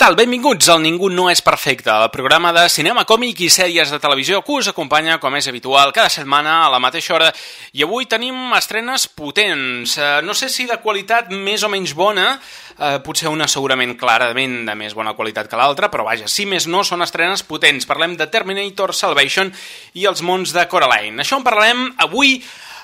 Tal? Benvinguts al Ningú no és perfecte, el programa de cinema, còmic i sèries de televisió que us acompanya, com és habitual, cada setmana a la mateixa hora. I avui tenim estrenes potents. Eh, no sé si de qualitat més o menys bona, eh, potser una segurament clarament de més bona qualitat que l'altra, però vaja, si més no, són estrenes potents. Parlem de Terminator Salvation i els mons de Coraline. Això en parlarem avui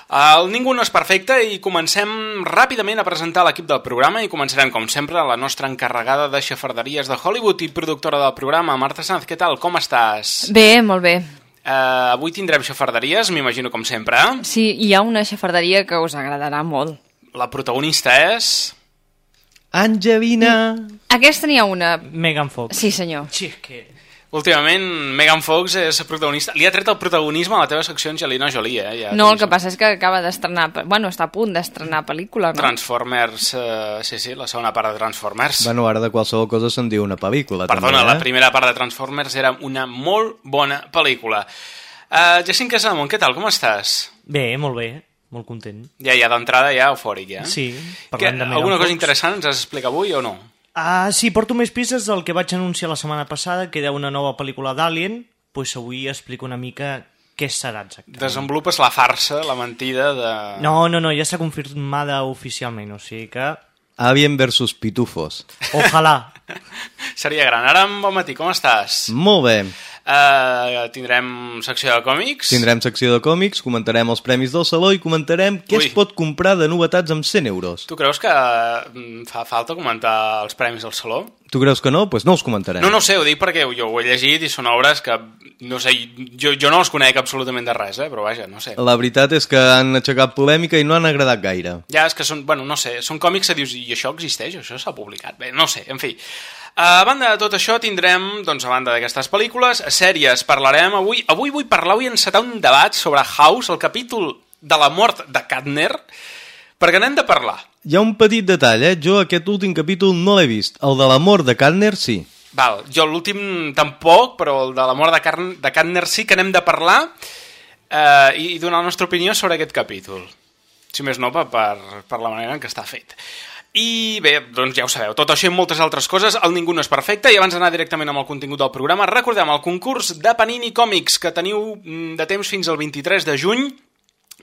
el Ningú no és perfecte i comencem ràpidament a presentar l'equip del programa i començarem, com sempre, la nostra encarregada de xafarderies de Hollywood i productora del programa. Marta Sanz, què tal? Com estàs? Bé, molt bé. Uh, avui tindrem xafarderies, m'imagino com sempre. Sí, hi ha una xafarderia que us agradarà molt. La protagonista és... Angelina... Aquesta n'hi ha una. Megan Fox. Sí, senyor. Sí, és que... Últimament, Megan Fox és protagonista. Li ha tret el protagonisme a la teva secció Angelina Jolie, eh? Ja No, el que passa és que acaba d'estrenar... pe- Bueno, està a punt d'estrenar pel·lícula, no? Transformers, uh, sí, sí, la segona part de Transformers. Bueno, ara de qualsevol cosa se'n diu una pel·lícula. Perdona, també, la eh? primera part de Transformers era una molt bona pel·lícula. Uh, Jacint Casamont, què tal? Com estàs? Bé, molt bé, molt content. Ja, ja d'entrada, ja eufòric, ja. Sí, Que, parlem de Megan alguna cosa Fox. interessant ens has d'explicar avui o no? Ah, sí, porto més pistes del que vaig anunciar la setmana passada, que era una nova pel·lícula d'Alien, pues avui explico una mica què serà exactament. Desenvolupes la farsa, la mentida de... No, no, no, ja està confirmada oficialment, o sigui que... Alien versus Pitufos. Ojalà. Seria gran. Ara, bon matí, com estàs? Molt bé. Uh, tindrem secció de còmics? Tindrem secció de còmics, comentarem els premis del Saló i comentarem què Ui. es pot comprar de novetats amb 100 euros. Tu creus que mm, fa falta comentar els premis del Saló? Tu creus que no? Doncs pues no els comentarem. No, no sé, ho dic perquè jo ho he llegit i són obres que, no sé, jo, jo no els conec absolutament de res, eh? però vaja, no sé. La veritat és que han aixecat polèmica i no han agradat gaire. Ja, és que són, bueno, no sé, són còmics que dius, i això existeix, això s'ha publicat. Bé, no sé, en fi. A banda de tot això, tindrem, doncs, a banda d'aquestes pel·lícules, sèries, parlarem avui... Avui vull parlar, vull encetar un debat sobre House, el capítol de la mort de Katner, perquè n'hem de parlar. Hi ha un petit detall, eh? Jo aquest últim capítol no l'he vist. El de l'amor de Katner, sí. Val, jo l'últim tampoc, però el de la mort de, Carn de Katner sí que n'hem de parlar eh, i, i donar la nostra opinió sobre aquest capítol. Si més no, per, per, per la manera en què està fet. I bé, doncs ja ho sabeu, tot això i moltes altres coses, el Ningú no és perfecte, i abans d'anar directament amb el contingut del programa, recordem el concurs de Panini Còmics, que teniu mm, de temps fins al 23 de juny,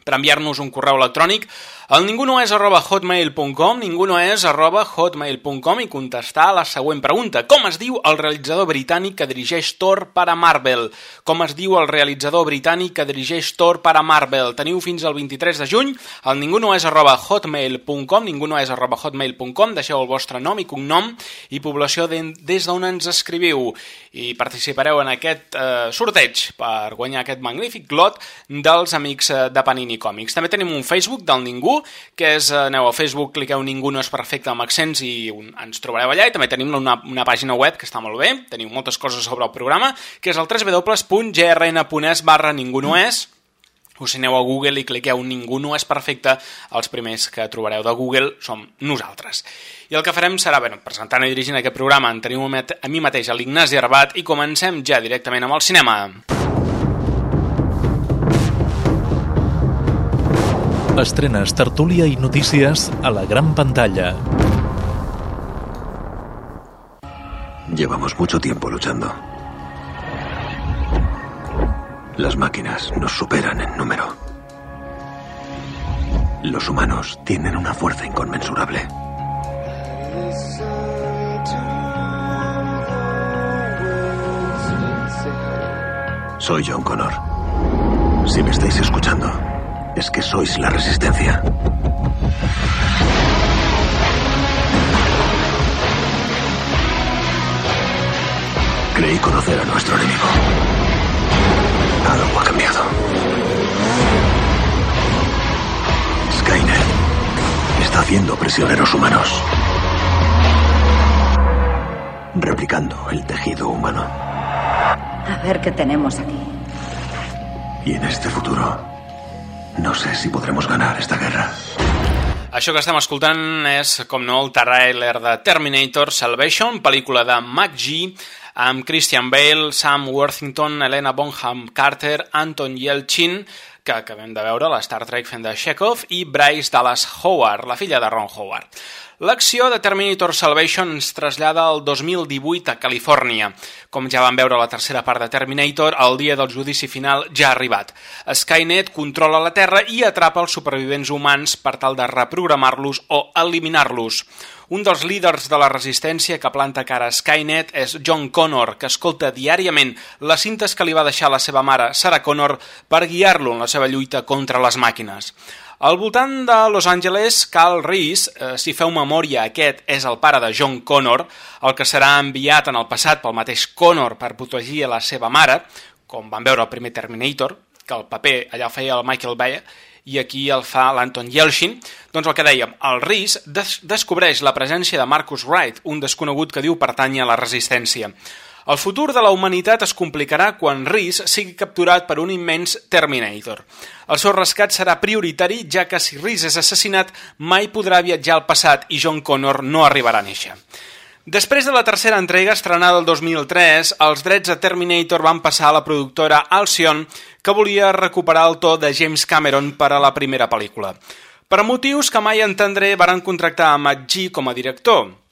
per enviar-nos un correu electrònic al ningunoes arroba hotmail.com ningunoes arroba hotmail.com i contestar la següent pregunta. Com es diu el realitzador britànic que dirigeix Thor per a Marvel? Com es diu el realitzador britànic que dirigeix Thor per a Marvel? Teniu fins al 23 de juny al ningunoes arroba hotmail.com ningunoes arroba hotmail.com deixeu el vostre nom i cognom i població de, des d'on ens escriviu i participareu en aquest eh, sorteig per guanyar aquest magnífic lot dels amics eh, de Panini Còmics. També tenim un Facebook del Ningú, que és, eh, aneu a Facebook, cliqueu Ningú no és perfecte amb accents i un, ens trobareu allà, i també tenim una, una pàgina web que està molt bé, teniu moltes coses sobre el programa, que és el www.grn.es barra Ningú no és, us si aneu a Google i cliqueu Ningú no és perfecte, els primers que trobareu de Google som nosaltres. I el que farem serà, bueno, presentant i dirigint aquest programa, en met- a mi mateix, a l'Ignasi Arbat, i comencem ja directament amb el cinema. Estrenes, tertúlia i notícies a la gran pantalla. Llevamos mucho tiempo luchando. Las máquinas nos superan en número. Los humanos tienen una fuerza inconmensurable. Soy John Connor. Si me estáis escuchando, es que sois la resistencia. Creí conocer a nuestro enemigo. Algo ha cambiado. Skynet está haciendo prisioneros humanos. Replicando el tejido humano. A ver qué tenemos aquí. Y en este futuro, no sé si podremos ganar esta guerra. Això que estem escoltant és, com no, el trailer de Terminator Salvation, pel·lícula de MacG, amb Christian Bale, Sam Worthington, Helena Bonham Carter, Anton Yelchin, que acabem de veure la Star Trek fent de Chekhov, i Bryce Dallas Howard, la filla de Ron Howard. L'acció de Terminator Salvation ens trasllada al 2018 a Califòrnia. Com ja vam veure a la tercera part de Terminator, el dia del judici final ja ha arribat. Skynet controla la Terra i atrapa els supervivents humans per tal de reprogramar-los o eliminar-los. Un dels líders de la resistència que planta cara a Skynet és John Connor, que escolta diàriament les cintes que li va deixar la seva mare, Sarah Connor, per guiar-lo en la seva lluita contra les màquines. Al voltant de Los Angeles, Carl Reese, eh, si feu memòria, aquest és el pare de John Connor, el que serà enviat en el passat pel mateix Connor per protegir a la seva mare, com van veure el primer Terminator, que el paper allà feia el Michael Bay, i aquí el fa l'Anton Yelchin, doncs el que dèiem, el Reese des descobreix la presència de Marcus Wright, un desconegut que diu pertany a la resistència. El futur de la humanitat es complicarà quan Reese sigui capturat per un immens Terminator. El seu rescat serà prioritari, ja que si Reese és assassinat, mai podrà viatjar al passat i John Connor no arribarà a néixer. Després de la tercera entrega, estrenada el 2003, els drets de Terminator van passar a la productora Alcyon, que volia recuperar el to de James Cameron per a la primera pel·lícula. Per motius que mai entendré, varen contractar a Matt G com a director.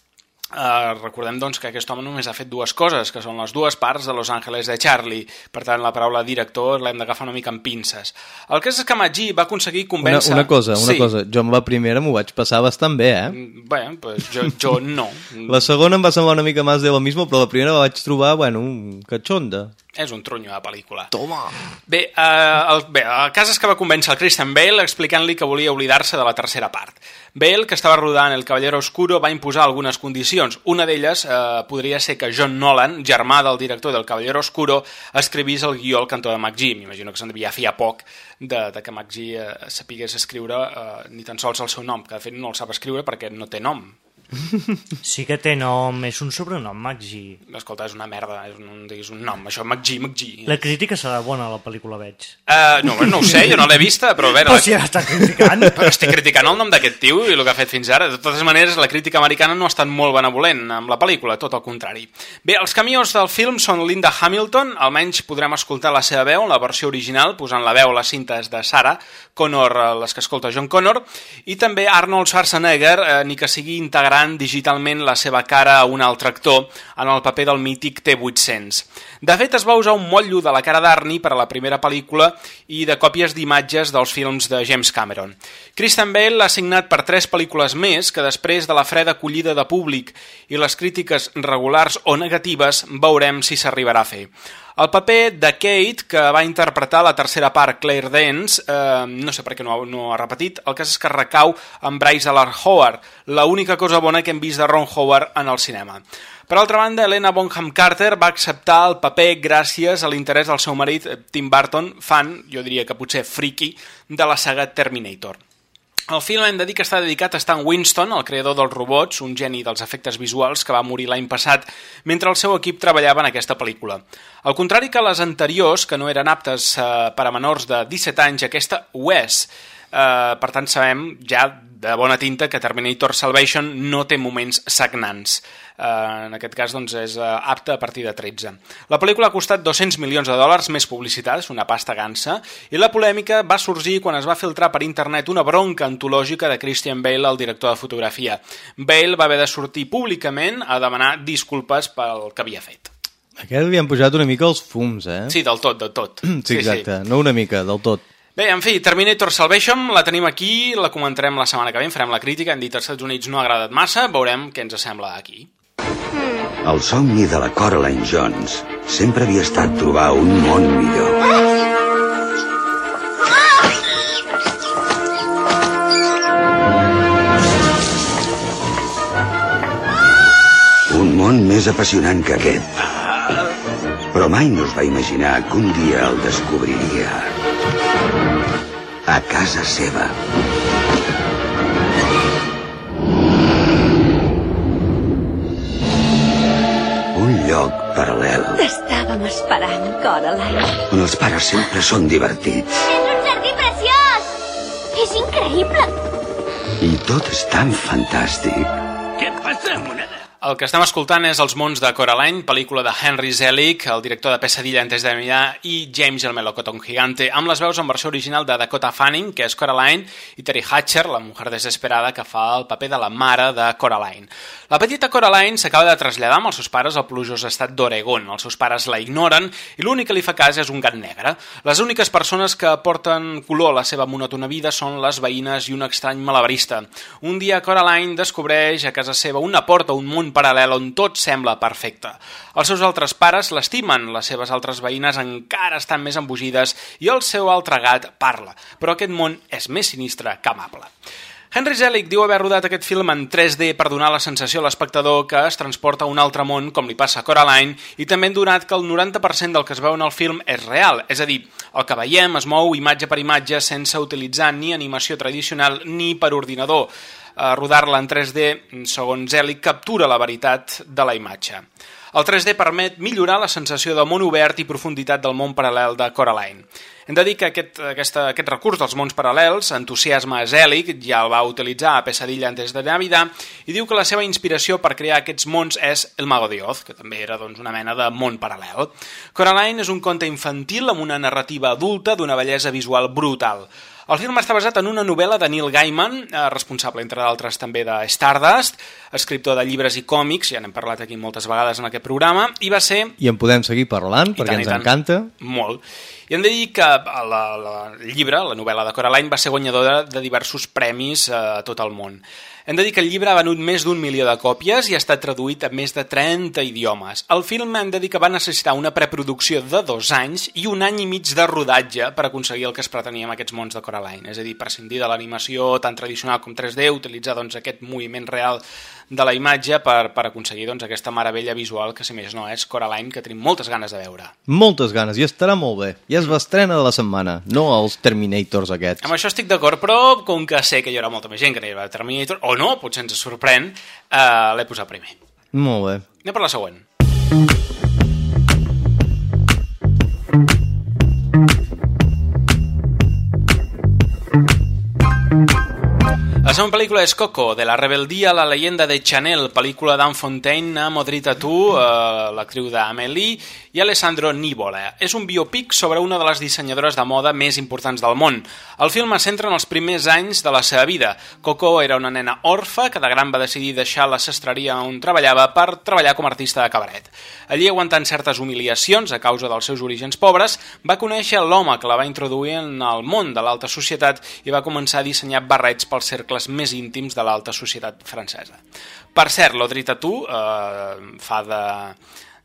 Uh, recordem doncs que aquest home només ha fet dues coses, que són les dues parts de Los Angeles de Charlie. Per tant, la paraula director l'hem d'agafar una mica amb pinces. El que és que Maggi va aconseguir Una, convèncer... una cosa, una sí. cosa. Jo amb la primera m'ho vaig passar bastant bé, eh? Mm, Bé, pues jo, jo no. La segona em va semblar una mica més de lo mismo, però la primera la vaig trobar, bueno, un catxonda. És un tronyo de pel·lícula. Toma! Bé, eh, el, bé, el cas és que va convèncer el Christian Bale explicant-li que volia oblidar-se de la tercera part. Bale, que estava rodant El Cavallero Oscuro, va imposar algunes condicions. Una d'elles eh, podria ser que John Nolan, germà del director del Cavallero Oscuro, escrivís el guió al cantó de McGee. M'imagino que se'n devia fer a poc de, de que McGee eh, sapigués escriure eh, ni tan sols el seu nom, que de fet no el sap escriure perquè no té nom. Sí que té nom, és un sobrenom, Maggi. Escolta, és una merda, és un, diguis un nom. Això, McGee, McGee. La crítica serà bona, la pel·lícula, veig. Uh, no, no ho sé, jo no l'he vista, però a veure... Però la- si ja està criticant. Però estic criticant el nom d'aquest tio i el que ha fet fins ara. De totes maneres, la crítica americana no ha estat molt benevolent amb la pel·lícula, tot el contrari. Bé, els cameos del film són Linda Hamilton, almenys podrem escoltar la seva veu en la versió original, posant la veu a les cintes de Sarah Connor, eh, les que escolta John Connor, i també Arnold Schwarzenegger, eh, ni que sigui integrant digitalment la seva cara a un altre actor en el paper del mític T-800. De fet, es va usar un motllo de la cara d'Arnie per a la primera pel·lícula i de còpies d'imatges dels films de James Cameron. Christian Bale l'ha signat per tres pel·lícules més que després de la freda acollida de públic i les crítiques regulars o negatives veurem si s'arribarà a fer. El paper de Kate, que va interpretar la tercera part Claire Dance, eh, no sé per què no, ha- no ha repetit, el cas és que recau amb Bryce Dallas Howard, l'única cosa bona que hem vist de Ron Howard en el cinema. Per altra banda, Helena Bonham Carter va acceptar el paper gràcies a l'interès del seu marit eh, Tim Burton, fan, jo diria que potser friki, de la saga Terminator. El film hem de dir que està dedicat a Stan Winston, el creador dels robots, un geni dels efectes visuals que va morir l'any passat mentre el seu equip treballava en aquesta pel·lícula. Al contrari que les anteriors, que no eren aptes eh, per a menors de 17 anys, aquesta ho és. Eh, per tant, sabem ja de bona tinta que Terminator Salvation no té moments sagnants. Eh, en aquest cas, doncs, és eh, apta a partir de 13. La pel·lícula ha costat 200 milions de dòlars més publicitat, és una pasta gansa, i la polèmica va sorgir quan es va filtrar per internet una bronca antològica de Christian Bale, el director de fotografia. Bale va haver de sortir públicament a demanar disculpes pel que havia fet. Aquest li han pujat una mica els fums, eh? Sí, del tot, del tot. sí exacte. No una mica, del tot. Bé, en fi, Terminator Salvation la tenim aquí, la comentarem la setmana que ve, farem la crítica, hem dit als Estats Units no ha agradat massa, veurem què ens sembla aquí. El somni de la Coraline Jones sempre havia estat trobar un món millor. Un món més apassionant que aquest. Però mai no es va imaginar que un dia el descobriria a casa seva. Un lloc paral·lel. T'estàvem esperant, Coraline. On els pares sempre són divertits. És un jardí preciós! És increïble! I tot és tan fantàstic. Què passa amb una el que estem escoltant és Els mons de Coraline, pel·lícula de Henry Selick, el director de Pesadilla antes de Navidad, i James el melocotón gigante, amb les veus en versió original de Dakota Fanning, que és Coraline, i Terry Hatcher, la mujer desesperada, que fa el paper de la mare de Coraline. La petita Coraline s'acaba de traslladar amb els seus pares al plujós estat d'Oregon. Els seus pares la ignoren i l'únic que li fa cas és un gat negre. Les úniques persones que porten color a la seva monòtona vida són les veïnes i un estrany malabarista. Un dia Coraline descobreix a casa seva una porta un món paral·lel on tot sembla perfecte. Els seus altres pares l'estimen, les seves altres veïnes encara estan més embogides i el seu altre gat parla, però aquest món és més sinistre que amable. Henry Selick diu haver rodat aquest film en 3D per donar la sensació a l'espectador que es transporta a un altre món, com li passa a Coraline, i també han donat que el 90% del que es veu en el film és real, és a dir, el que veiem es mou imatge per imatge sense utilitzar ni animació tradicional ni per ordinador. Eh, Rodar-la en 3D, segons Selick, captura la veritat de la imatge. El 3D permet millorar la sensació de món obert i profunditat del món paral·lel de Coraline. Hem de dir que aquest, aquesta, aquest recurs dels mons paral·lels entusiasma a Zelig, ja el va utilitzar a Pesadilla antes de Navidad, i diu que la seva inspiració per crear aquests mons és El Mago de Oz, que també era doncs, una mena de món paral·lel. Coraline és un conte infantil amb una narrativa adulta d'una bellesa visual brutal. El film està basat en una novel·la de Neil Gaiman, eh, responsable, entre d'altres, també de Stardust, escriptor de llibres i còmics, ja n'hem parlat aquí moltes vegades en aquest programa, i va ser I en podem seguir parlant, I perquè tant, ens encanta. Molt. I hem de dir que la, la, el llibre, la novel·la de Coraline, va ser guanyadora de diversos premis eh, a tot el món. Hem de dir que el llibre ha venut més d'un milió de còpies i ha estat traduït a més de 30 idiomes. El film hem de dir que va necessitar una preproducció de dos anys i un any i mig de rodatge per aconseguir el que es pretenia amb aquests mons de Coraline. És a dir, prescindir de l'animació tan tradicional com 3D, utilitzar doncs, aquest moviment real de la imatge per, per aconseguir doncs, aquesta meravella visual que, si més no, és Coraline, que tenim moltes ganes de veure. Moltes ganes, i estarà molt bé. I és l'estrena de la setmana, no els Terminators aquests. Amb això estic d'acord, però com que sé que hi haurà molta més gent que anirà a Terminator, o no, potser ens sorprèn, eh, l'he posat primer. Molt bé. Anem per la següent. La segona pel·lícula és Coco, de la rebeldia a la leyenda de Chanel, pel·lícula d'Anne Fontaine amb Audrey Tautou, eh, l'actriu d'Amélie, i Alessandro Nivola. És un biopic sobre una de les dissenyadores de moda més importants del món. El film es centra en els primers anys de la seva vida. Coco era una nena orfa que de gran va decidir deixar la sastreria on treballava per treballar com a artista de cabaret. Allí, aguantant certes humiliacions a causa dels seus orígens pobres, va conèixer l'home que la va introduir en el món de l'alta societat i va començar a dissenyar barrets pels cercles més íntims de l'alta societat francesa. Per cert, l'Audrey Tautou eh, fa de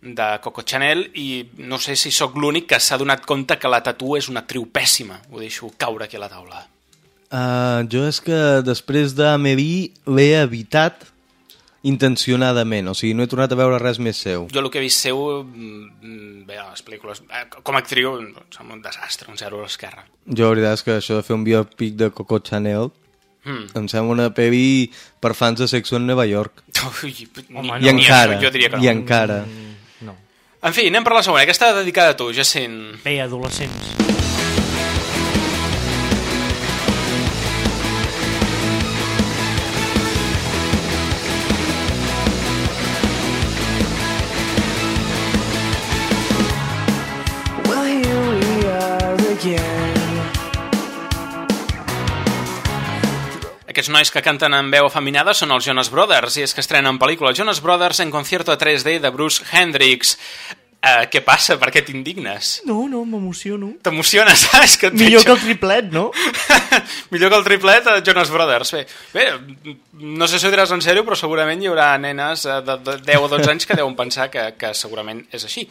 de Coco Chanel i no sé si sóc l'únic que s'ha donat compte que la Tatu és una actriu pèssima. Ho deixo caure aquí a la taula. Uh, jo és que després d'Amélie l'he evitat intencionadament, o sigui, no he tornat a veure res més seu. Jo el que he vist seu, mm, bé, a les pel·lícules, eh, com a actriu, em sembla un desastre, un zero a l'esquerra. Jo, la veritat és que això de fer un biopic de Coco Chanel Mm. em sembla una pel·li per fans de Sexo en Nova York. Ui, Home, no. I encara, jo diria que i no. encara. No. En fi, anem per la segona. Aquesta dedicada a tu, Jacint. Bé, adolescents. Aquests nois que canten en veu afeminada són els Jonas Brothers, i és que estrenen pel·lícula Jonas Brothers en concierto 3D de Bruce Hendricks. Uh, què passa? Per què t'indignes? No, no, m'emociono. T'emociones, saps? Que Millor veig- que el triplet, no? Millor que el triplet a Jonas Brothers. Bé, bé, no sé si ho diràs en sèrio, però segurament hi haurà nenes eh, de, de 10 o 12 anys que deuen pensar que, que segurament és així.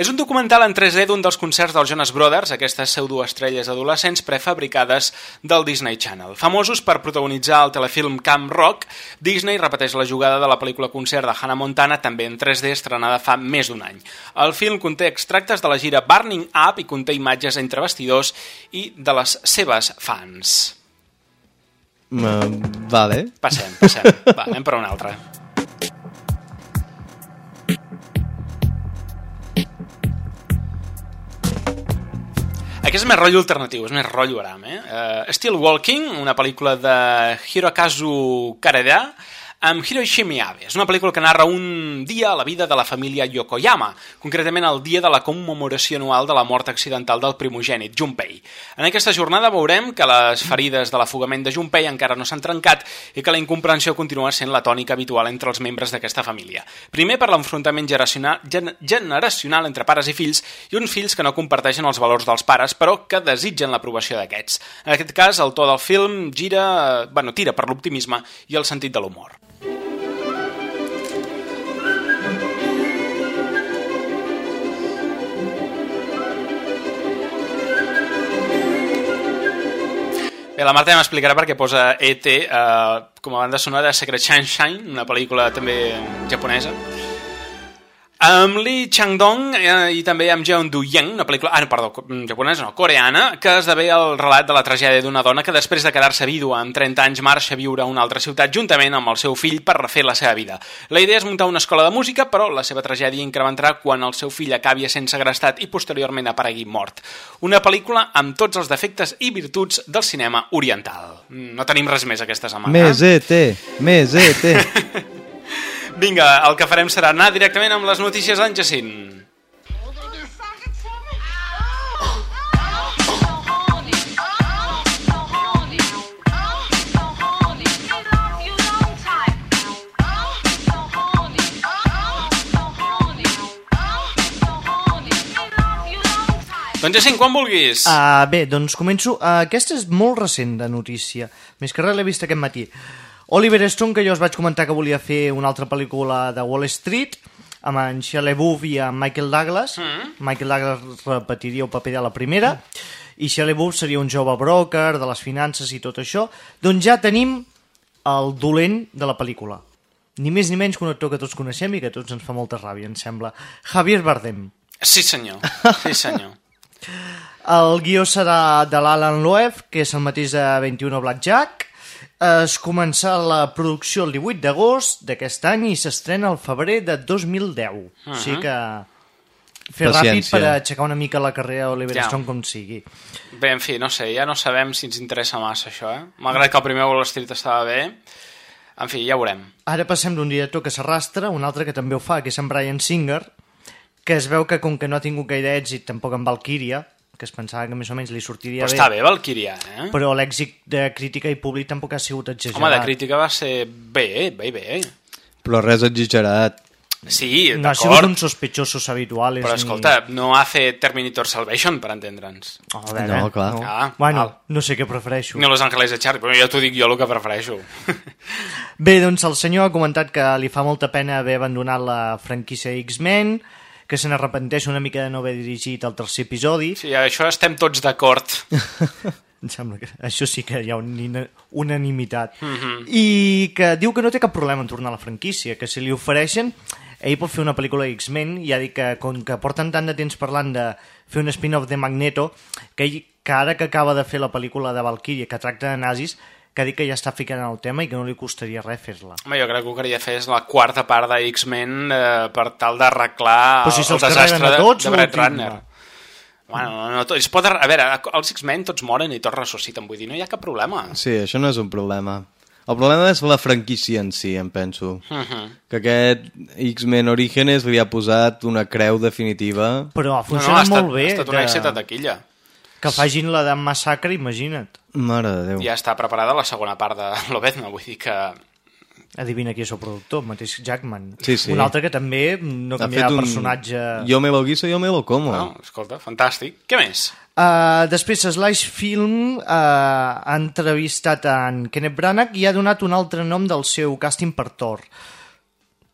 És un documental en 3D d'un dels concerts dels Jonas Brothers, aquestes pseudoestrelles adolescents prefabricades del Disney Channel. Famosos per protagonitzar el telefilm Camp Rock, Disney repeteix la jugada de la pel·lícula concert de Hannah Montana, també en 3D, estrenada fa més d'un any. El el film conté extractes de la gira Burning Up i conté imatges entre vestidors i de les seves fans. Uh, vale. Passem, passem. Va, anem per una altra. Aquest és més rotllo alternatiu, és més rotllo aram, eh? Uh, Still Walking, una pel·lícula de Hirokazu Karada, amb Hiroshi Miyabe. És una pel·lícula que narra un dia a la vida de la família Yokoyama, concretament el dia de la commemoració anual de la mort accidental del primogènit, Junpei. En aquesta jornada veurem que les ferides de l'afogament de Junpei encara no s'han trencat i que la incomprensió continua sent la tònica habitual entre els membres d'aquesta família. Primer per l'enfrontament generacional, gen generacional entre pares i fills i uns fills que no comparteixen els valors dels pares però que desitgen l'aprovació d'aquests. En aquest cas, el to del film gira, eh, bueno, tira per l'optimisme i el sentit de l'humor. Bé, la Marta ja m'explicarà perquè posa E.T. Eh, com a banda sonora de Secret Sunshine, una pel·lícula també japonesa. Amb Lee Chang-dong eh, i també amb Jeon Du-yang, una pel·lícula, ah, no, perdó, japonesa, no, coreana, que esdevé el relat de la tragèdia d'una dona que després de quedar-se vídua amb 30 anys marxa a viure a una altra ciutat juntament amb el seu fill per refer la seva vida. La idea és muntar una escola de música, però la seva tragèdia incrementarà quan el seu fill acabi sent segrestat i posteriorment aparegui mort. Una pel·lícula amb tots els defectes i virtuts del cinema oriental. No tenim res més aquesta setmana. Més ET, més ET. Vinga, el que farem serà anar directament amb les notícies d'en Jacint. Doncs Jacint, quan vulguis. Uh, bé, doncs començo. Uh, aquesta és molt recent de notícia. Més que res l'he vist aquest matí. Oliver Stone, que jo us vaig comentar que volia fer una altra pel·lícula de Wall Street, amb en Shia LaBeouf i en Michael Douglas. Mm. Michael Douglas repetiria el paper de la primera. I Shia LaBeouf seria un jove broker de les finances i tot això. Doncs ja tenim el dolent de la pel·lícula. Ni més ni menys que un actor que tots coneixem i que tots ens fa molta ràbia, em sembla. Javier Bardem. Sí, senyor. Sí, senyor. El guió serà de l'Alan Loeb, que és el mateix de 21 Blackjack. Es comença la producció el 18 d'agost d'aquest any i s'estrena al febrer de 2010. Uh -huh. O sigui que fer Paciència. ràpid per aixecar una mica la carrera d'Oliver Ja. Stone com sigui. Bé, en fi, no sé, ja no sabem si ens interessa massa això, eh? Malgrat que el primer Wall Street estava bé, en fi, ja ho veurem. Ara passem d'un director que s'arrastra un altre que també ho fa, que és en Brian Singer, que es veu que com que no ha tingut gaire èxit tampoc amb Valkyria, que es pensava que més o menys li sortiria Però bé, està bé Valkyria, eh? però l'èxit de crítica i públic tampoc ha sigut exagerat. Home, de crítica va ser bé, bé, bé. Però res exagerat. Sí, No ha sigut d'acord, un sospechosos habituales. però ni- escolta, no hace Terminator Salvation, per entendre'ns. A veure, No, clar. No. Ah, bueno, val. no sé què prefereixo. Ni Los Angeles de Charlie, però ja t'ho dic jo el que prefereixo. Bé, doncs el senyor ha comentat que li fa molta pena haver abandonat la franquícia X-Men, que se n'arrepenteix una mica de no haver dirigit el tercer episodi. Sí, això estem tots d'acord. Em sembla que això sí que hi ha una unanimitat. Mhm. I que diu que no té cap problema en tornar a la franquícia, que si li ofereixen ell pot fer una pel·lícula X-Men i ha dit que com que porten tant de temps parlant de fer un spin-off de Magneto que, ell, que ara que acaba de fer la pel·lícula de Valkyrie que tracta de nazis que ha dit que ja està ficant en el tema i que no li costaria res fer-la. Home, jo crec que el que hauria de fer és la quarta part de X-Men eh, per tal d'arreglar si el, el desastre de, tots, de Brett l'últim, Runner. no. Bueno, no, no, tot, es pot, a veure, els X-Men tots moren i tots ressusciten, vull dir, no hi ha cap problema. Sí, això no és un problema. El problema és la franquícia en si, em penso. Uh -huh. Que aquest X-Men Orígenes li ha posat una creu definitiva. Però ha No, no, funcionat ha estat, molt bé ha estat un que, èxit a taquilla. Que fagin la de Massacre, imagina't. Mare de Déu. Ja està preparada la segona part de l'Obedna, vull dir que... Adivina qui és el productor, el mateix Jackman. Sí, sí. Un altre que també no Ha canviarà fet un... un... personatge... Jo me lo guiso, jo me lo como. No, escolta, fantàstic. Què més? Uh, després, Slash Film uh, ha entrevistat en Kenneth Branagh i ha donat un altre nom del seu càsting per Thor.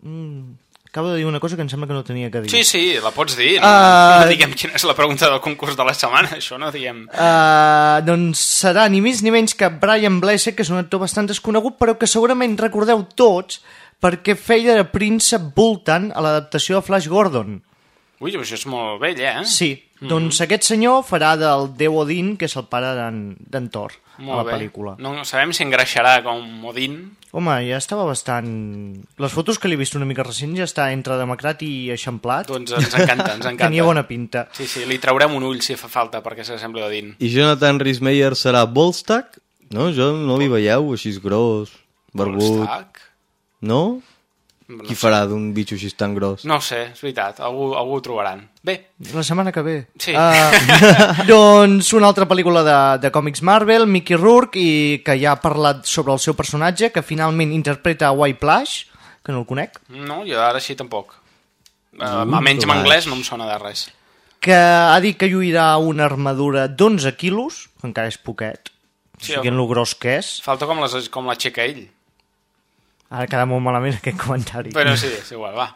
Mm, acabo de dir una cosa que em sembla que no tenia que dir. Sí, sí, la pots dir. No, Ah. no diguem quina és la pregunta del concurs de la setmana, això no diguem... Uh, doncs serà ni més ni menys que Brian Blessed, que és un actor bastant desconegut, però que segurament recordeu tots perquè feia de príncep Bultan a l'adaptació de Flash Gordon. Ui, això és molt vell, eh? Sí, Doncs aquest senyor farà del déu Odin, que és el pare d'en Thor, a Molt la bé. pel·lícula. No, no sabem si engreixarà com Odin. Home, ja estava bastant... Les fotos que l'he vist una mica recent ja està entre demacrat i eixamplat. Doncs ens encanta, ens encanta. Tenia bona pinta. Sí, sí, li traurem un ull si fa falta perquè s'assembli a Odin. I Jonathan Rhys-Meyer serà Volstagg? No, jo no li veieu així gros, barbut... Volstagg? No? No Qui farà d'un bitxo així tan gros? No sé, és veritat, algú, algú ho trobaran. Bé, La setmana que ve. Sí. Uh, doncs una altra pel·lícula de, de còmics Marvel, Mickey Rourke, i que ja ha parlat sobre el seu personatge, que finalment interpreta White Plush, que no el conec, no, jo ara així tampoc. Uh, Mm, almenys en anglès no em sona de res. que ha dit que lluirà una armadura d'11 quilos, que encara és poquet, Sí, sí, o sigui, en lo gros que és. Falta com, les, com l'aixeca ell. Ara queda molt malament aquest comentari. Però sí, és igual, va.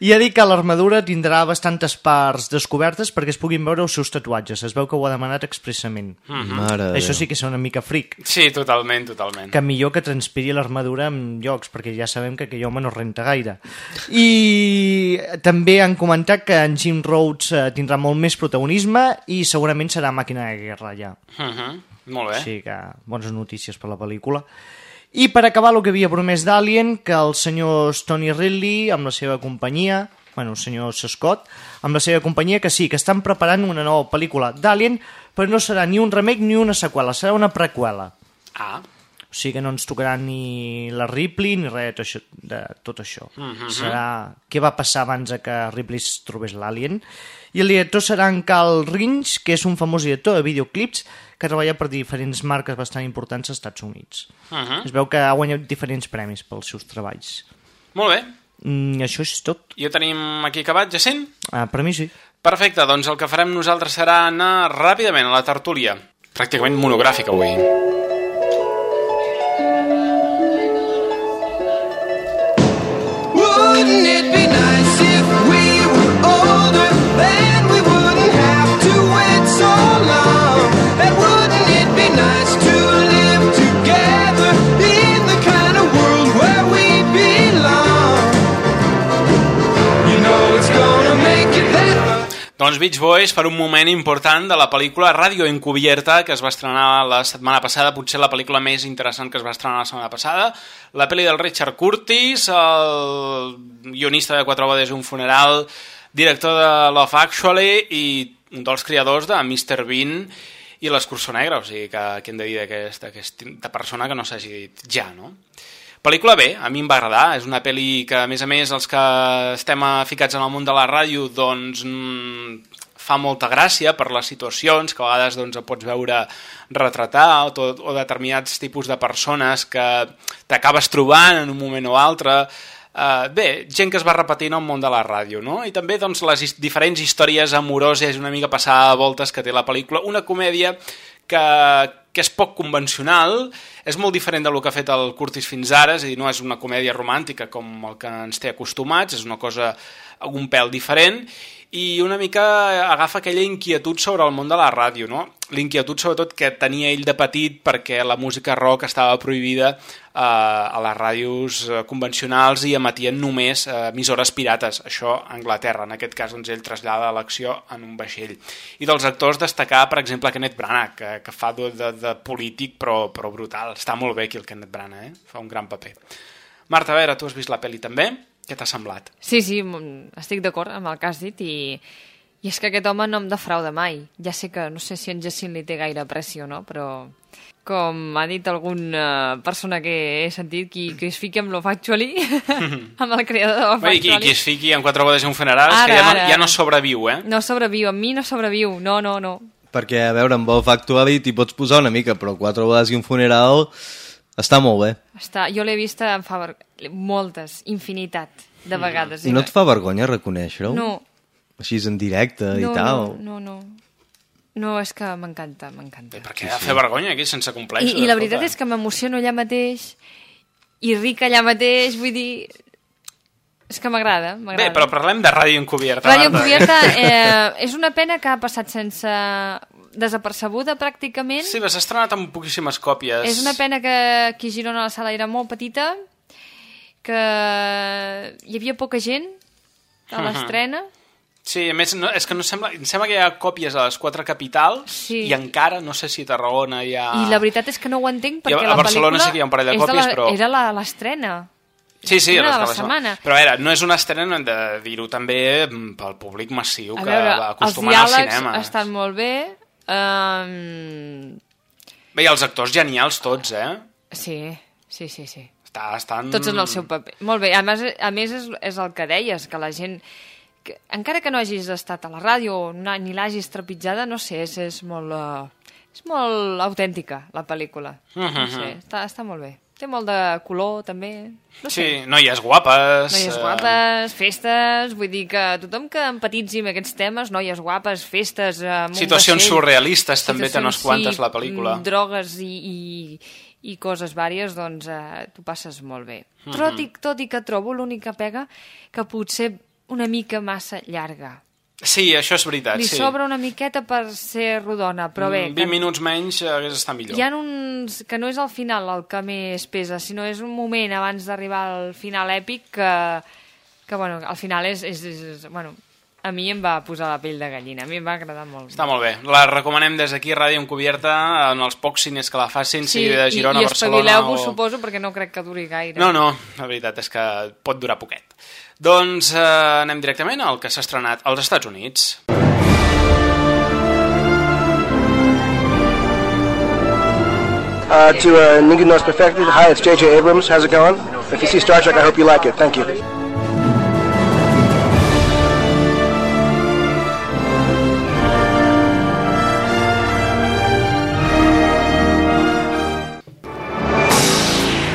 I ha dit que l'armadura tindrà bastantes parts descobertes perquè es puguin veure els seus tatuatges. Es veu que ho ha demanat expressament. Mhm. Mare de Això Déu. sí que és una mica fric. Sí, totalment, totalment. que millor que transpiri l'armadura en llocs, perquè ja sabem que aquell home no renta gaire. I també han comentat que en Jim Rhodes eh, tindrà molt més protagonisme i segurament serà màquina de guerra ja. Uh -huh. Molt bé. Així que bones notícies per la pel·lícula. I per acabar el que havia promès d'Alien, que el senyor Tony Ridley, amb la seva companyia, bueno, el senyor Scott, amb la seva companyia, que sí, que estan preparant una nova pel·lícula d'Alien, però no serà ni un remake ni una seqüela, serà una preqüela. Ah, O sigui que no ens tocarà ni la Ripley ni res de tot això. De tot això. Mhm. Serà què va passar abans de que Ripley es trobés l'Alien. I el director serà en Carl Rins, que és un famós director de videoclips que treballa per diferents marques bastant importants als Estats Units. uh -huh. Es veu que ha guanyat diferents premis pels seus treballs. molt bé. Mm, això és tot. I ho tenim aquí acabat, Jacint? Ah, per mi sí. Perfecte, doncs el que farem nosaltres serà anar ràpidament a la tertúlia. Pràcticament monogràfica avui. Doncs Beach Boys, per un moment important de la pel·lícula Radio Encubierta, que es va estrenar la setmana passada, potser la pel·lícula més interessant que es va estrenar la setmana passada, la pel·li del Richard Curtis, el guionista de Quatre bodes i un funeral, director de Love Actually i un dels creadors de Mr. Bean i l'Escurçó Negre, o sigui que què hem de dir d'aquesta aquesta persona que no s'hagi dit ja, no? Pel·lícula bé, a mi em va agradar, és una pel·li que a més a més els que estem ficats en el món de la ràdio doncs mm, fa molta gràcia per les situacions que a vegades doncs, pots veure retratar o, tot, o determinats tipus de persones que t'acabes trobant en un moment o altre Uh, bé, gent que es va repetint al món de la ràdio, no? I també doncs, les his diferents històries amoroses una mica passada de voltes que té la pel·lícula. Una comèdia que, que és poc convencional, és molt diferent del que ha fet el Curtis fins ara, és a dir, no és una comèdia romàntica com el que ens té acostumats, és una cosa un pèl diferent, i una mica agafa aquella inquietud sobre el món de la ràdio, no? L'inquietud sobretot que tenia ell de petit perquè la música rock estava prohibida eh, a les ràdios eh, convencionals i emetien només eh, emissores pirates, això a Anglaterra, en aquest cas doncs, ell trasllada l'acció en un vaixell. I dels actors destacar, per exemple, Kenneth Branagh, que, que fa de, de, de polític però, però brutal. Està molt bé aquí el Kenneth Branagh, eh? fa un gran paper. Marta, a veure, tu has vist la pel·li també? Què t'ha semblat? Sí, sí, estic d'acord amb el que has dit i, i és que aquest home no em defrauda mai. Ja sé que no sé si en Jacint li té gaire pressió, no? Però com ha dit alguna persona que he sentit, qui, qui es fiqui amb Love Actually, amb el creador de Love i qui, qui Actually, es fiqui en quatre bodes i un funeral, Ara, que ja no, ara. ja no sobreviu, eh? no sobreviu. Amb mi no sobreviu. No, no, no. Perquè, a veure, amb Wolf Actually t'hi pots posar una mica, però quatre vegades i un funeral està molt bé. Està, jo l'he vista em fa moltes, infinitat de vegades. I no et fa vergonya reconèixer-ho? No, Així en directe no, i tal? no, no, no. No, és que m'encanta, m'encanta. Perquè ha de fer vergonya aquí, sense complexos. I, I la veritat és que m'emociono allà mateix i ric allà mateix, vull dir... És que m'agrada, Bé, m'agrada. però parlem de Ràdio Encubierta. Ràdio. Encubierta eh, és una pena que ha passat sense desapercebuda pràcticament. Sí, vas estrenat amb poquíssimes còpies. És una pena que aquí a Girona la sala era molt petita, que hi havia poca gent a l'estrena, Sí, a més, no, és que no sembla, em sembla que hi ha còpies a les quatre capitals Sí. i encara, no sé si a Tarragona hi ha... I la veritat és que no ho entenc perquè Ah. a la Barcelona sí que hi ha un parell de còpies, la, però- Era la- l'estrena. Sí, sí, les de la setmana. Però a veure, no és una estrena, no hem de dir-ho també mm, pel públic massiu A que veure, va els acostumant al diàlegs cinema. estan molt bé. Um... Bé, i els actors genials tots, eh? Sí, sí, sí, sí. Està, estan... Tots en el seu paper. Molt bé, a més, a més és, és el que deies, que la gent... Que, encara que no hagis estat a la ràdio o no, ni l'hagis trepitjada, no sé, és, és molt... Uh, és molt autèntica, la pel·lícula. No Mhm. sé, està, està molt bé. Té molt de color, també. No sé. Sí, noies guapes... Noies eh, guapes, festes, vull dir que tothom que empatitzi amb aquests temes, noies guapes, festes... Eh, amb un Situacions vaixell, surrealistes també té unes quantes, la pel·lícula. mm, Drogues i, i, i coses vàries, doncs eh, tu passes molt bé. Tot, i, tot i que trobo l'única pega que potser una mica massa llarga. Sí, això és veritat, Li sí. sobra una miqueta per ser rodona, però bé... Mm, 20 minuts menys eh, hagués estat millor. Hi ha uns... que no és el final el que més pesa, sinó és un moment abans d'arribar al final èpic que, que bueno, al final és, és, és, és... Bueno, a mi em va posar la pell de gallina, a mi em va agradar molt. Està molt bé. La recomanem des d'aquí, Ràdio Encubierta, en els pocs cines que la facin, sigui de Girona, i, i Barcelona espavileu-vos, o... suposo, perquè no crec que duri gaire. No, no, la veritat és que pot durar poquet. Doncs eh, anem directament al que s'ha estrenat als Estats Units. Uh, to uh, Ningu North Perfected, hi, it's J.J. Abrams. How's it going? If you see Star Trek, I hope you like it. Thank you.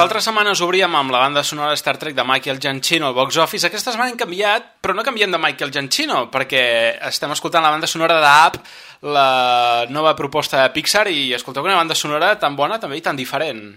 Altres setmanes obríem amb la banda sonora Star Trek de Michael Giacchino al box office, aquesta setmana hem canviat, però no canviem de Michael Giacchino, perquè estem escoltant la banda sonora d'App, la nova proposta de Pixar, i escolteu que una banda sonora tan bona també i tan diferent.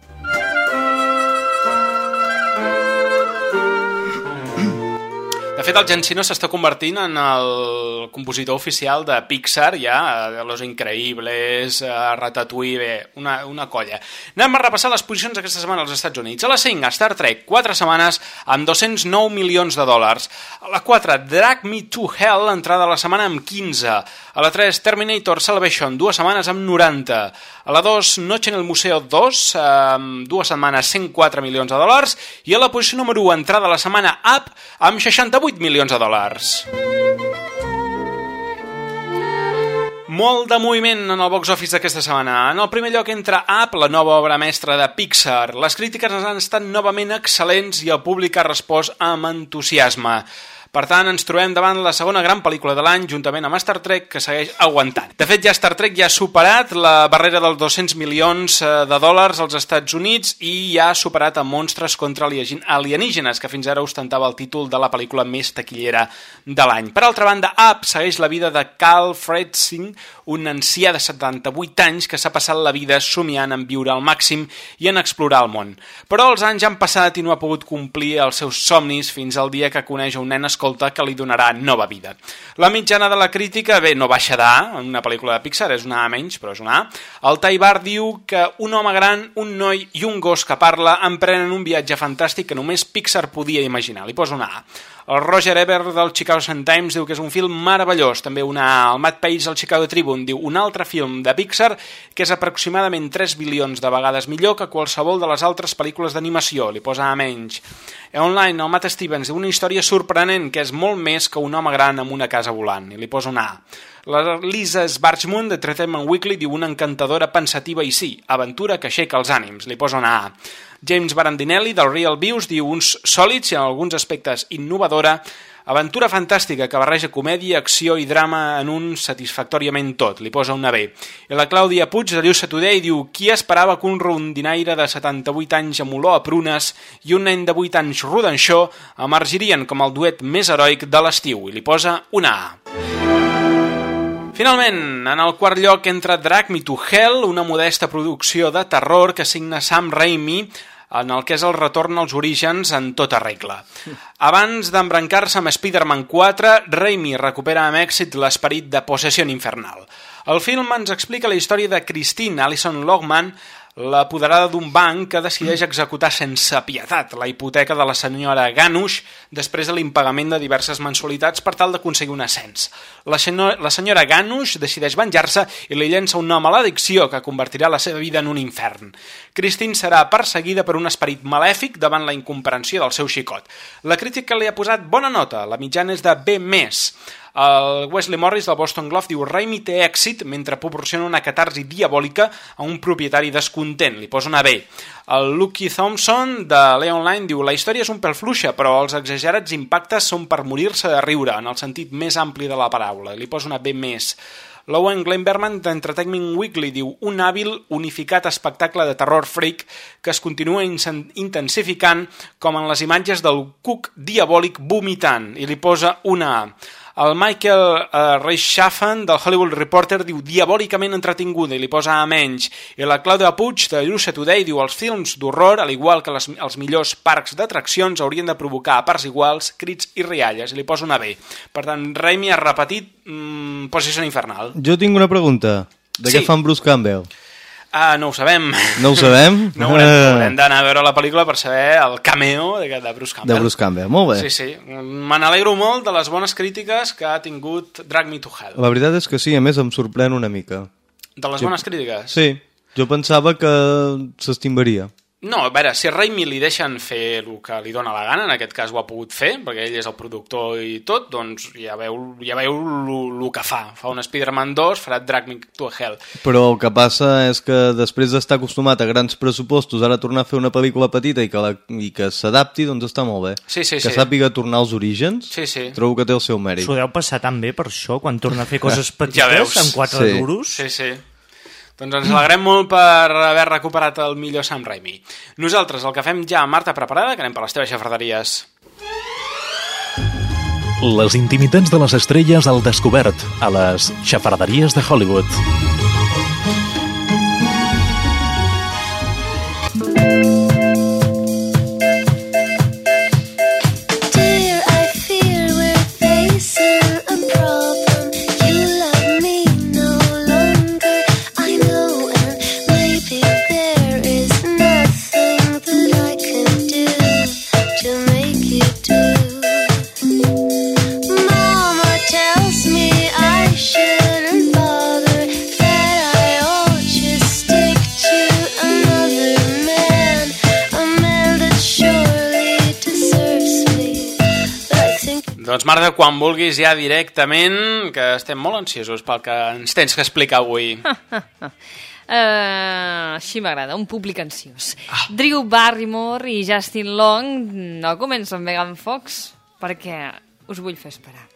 De fet, el Giacchino s'està convertint en el compositor oficial de Pixar, ja, de Los Increïbles, eh, Ratatouille, bé, una, una colla. Anem a repassar les posicions aquesta setmana als Estats Units. A la 5, Star Trek, 4 setmanes amb 209 milions de dòlars. A la 4, Drag Me to Hell, entrada a la setmana amb 15. A la 3, Terminator Salvation, dues setmanes amb 90. A la 2, Noche en el Museo 2, amb dues setmanes 104 milions de dòlars. I a la posició número 1, entrada la setmana Up, amb 68 milions de dòlars. Molt de moviment en el box office d'aquesta setmana. En el primer lloc entra Up, la nova obra mestra de Pixar. Les crítiques han estat novament excel·lents i el públic ha respost amb entusiasme. Per tant, ens trobem davant la segona gran pel·lícula de l'any, juntament amb Star Trek, que segueix aguantant. De fet, ja Star Trek ja ha superat la barrera dels 200 milions eh, de dòlars als Estats Units i ja ha superat a Monstres contra alien- alienígenes, que fins ara ostentava el títol de la pel·lícula més taquillera de l'any. Per altra banda, Up segueix la vida de Carl Fredsing, un ancià de 78 anys que s'ha passat la vida somiant en viure al màxim i en explorar el món. Però els anys han passat i no ha pogut complir els seus somnis fins al dia que coneix un nen escolta que li donarà nova vida. La mitjana de la crítica, bé, no baixa d'A, en una pel·lícula de Pixar és una A menys, però és una A. El Taibar diu que un home gran, un noi i un gos que parla emprenen un viatge fantàstic que només Pixar podia imaginar. Li posa una A. El Roger Ebert del Chicago Sun-Times diu que és un film meravellós, també una. El Matt Page del Chicago Tribune diu un altre film de Pixar que és aproximadament 3 bilions de vegades millor que qualsevol de les altres pel·lícules d'animació, li posa A menys. Online, el Matt Stevens diu una història sorprenent que és molt més que un home gran amb una casa volant, i li posa una A. La Lisa Sbarchmund de Entertainment Weekly diu una encantadora pensativa i sí, aventura que aixeca els ànims, li posa una A. James Barandinelli del Real Views diu uns sòlids i en alguns aspectes innovadora, aventura fantàstica que barreja comèdia, acció i drama en un satisfactòriament tot, li posa una B. I la Clàudia Puig de Lluça Today diu qui esperava que un rondinaire de 78 anys amb olor a prunes i un nen de 8 anys rodanxó emergirien com el duet més heroic de l'estiu i li posa una A. Finalment, en el quart lloc entra Drag Me to Hell, una modesta producció de terror que signa Sam Raimi en el que és el retorn als orígens en tota regla. Abans d'embrancar-se amb Spider-Man 4, Raimi recupera amb èxit l'esperit de Possession Infernal. El film ens explica la història de Christine Allison Logman, l'apoderada d'un banc que decideix executar sense pietat la hipoteca de la senyora Ganush després de l'impagament de diverses mensualitats per tal d'aconseguir un ascens. La, senyor, la senyora Ganush decideix venjar-se i li llença una maledicció que convertirà la seva vida en un infern. Christine serà perseguida per un esperit malèfic davant la incomprensió del seu xicot. La crítica li ha posat bona nota, la mitjana és de B+. El Wesley Morris del Boston Globe diu Raimi té èxit mentre proporciona una catarsi diabòlica a un propietari descontent, li posa una B. El Lucky Thompson de Leon Line diu la història és un pèl fluixa, però els exagerats impactes són per morir-se de riure, en el sentit més ampli de la paraula, li posa una B més. L'Owen Glenberman d'Entertainment Weekly diu un hàbil, unificat espectacle de terror freak que es continua intensificant com en les imatges del cuc diabòlic vomitant i li posa una A. El Michael uh, Reischaffen del Hollywood Reporter diu diabòlicament entretinguda i li posa a menys. I la Claudia Puig de Russia Today diu els films d'horror, al igual que les, els millors parcs d'atraccions, haurien de provocar a parts iguals crits i rialles. I li posa una B. Per tant, Raimi ha repetit mm, Posició Infernal. Jo tinc una pregunta. De Sí. què fan Bruce Campbell? Ah, no ho sabem. No ho sabem? No ho haurem, haurem d'anar a veure la pel·lícula per saber el cameo de, de Bruce Campbell. De Bruce Campbell, molt bé. Sí, sí. Me n'alegro molt de les bones crítiques que ha tingut Drag Me to Hell. La veritat és que sí, a més em sorprèn una mica. De les Sí. bones crítiques? Sí, jo pensava que s'estimbaria. No, a veure, si a Raimi li deixen fer el que li dóna la gana, en aquest cas ho ha pogut fer, perquè ell és el productor i tot, doncs ja veu, ja veu el que fa. Fa un Spider-Man 2, farà Drag Me to Hell. Però el que passa és que després d'estar acostumat a grans pressupostos, ara tornar a fer una pel·lícula petita i que, la, i que s'adapti, doncs està molt bé. Sí, sí, que sí. sàpiga tornar als orígens, Sí, sí. trobo que té el seu mèrit. S'ho deu passar tan bé per això, quan torna a fer coses petites Ja veus. amb quatre Sí. duros. Sí, sí. Doncs ens alegrem molt per haver recuperat el millor Sam Raimi. Nosaltres el que fem ja, Marta, preparada, que anem per les teves xafarderies. Les intimitats de les estrelles al descobert a les xafarderies de Hollywood. Doncs Marta, quan vulguis ja directament, que estem molt ansiosos pel que ens tens que explicar avui. Uh, així m'agrada, un públic ansiós. Drew Barrymore i Justin Long no comencen amb Megan Fox perquè us vull fer esperar.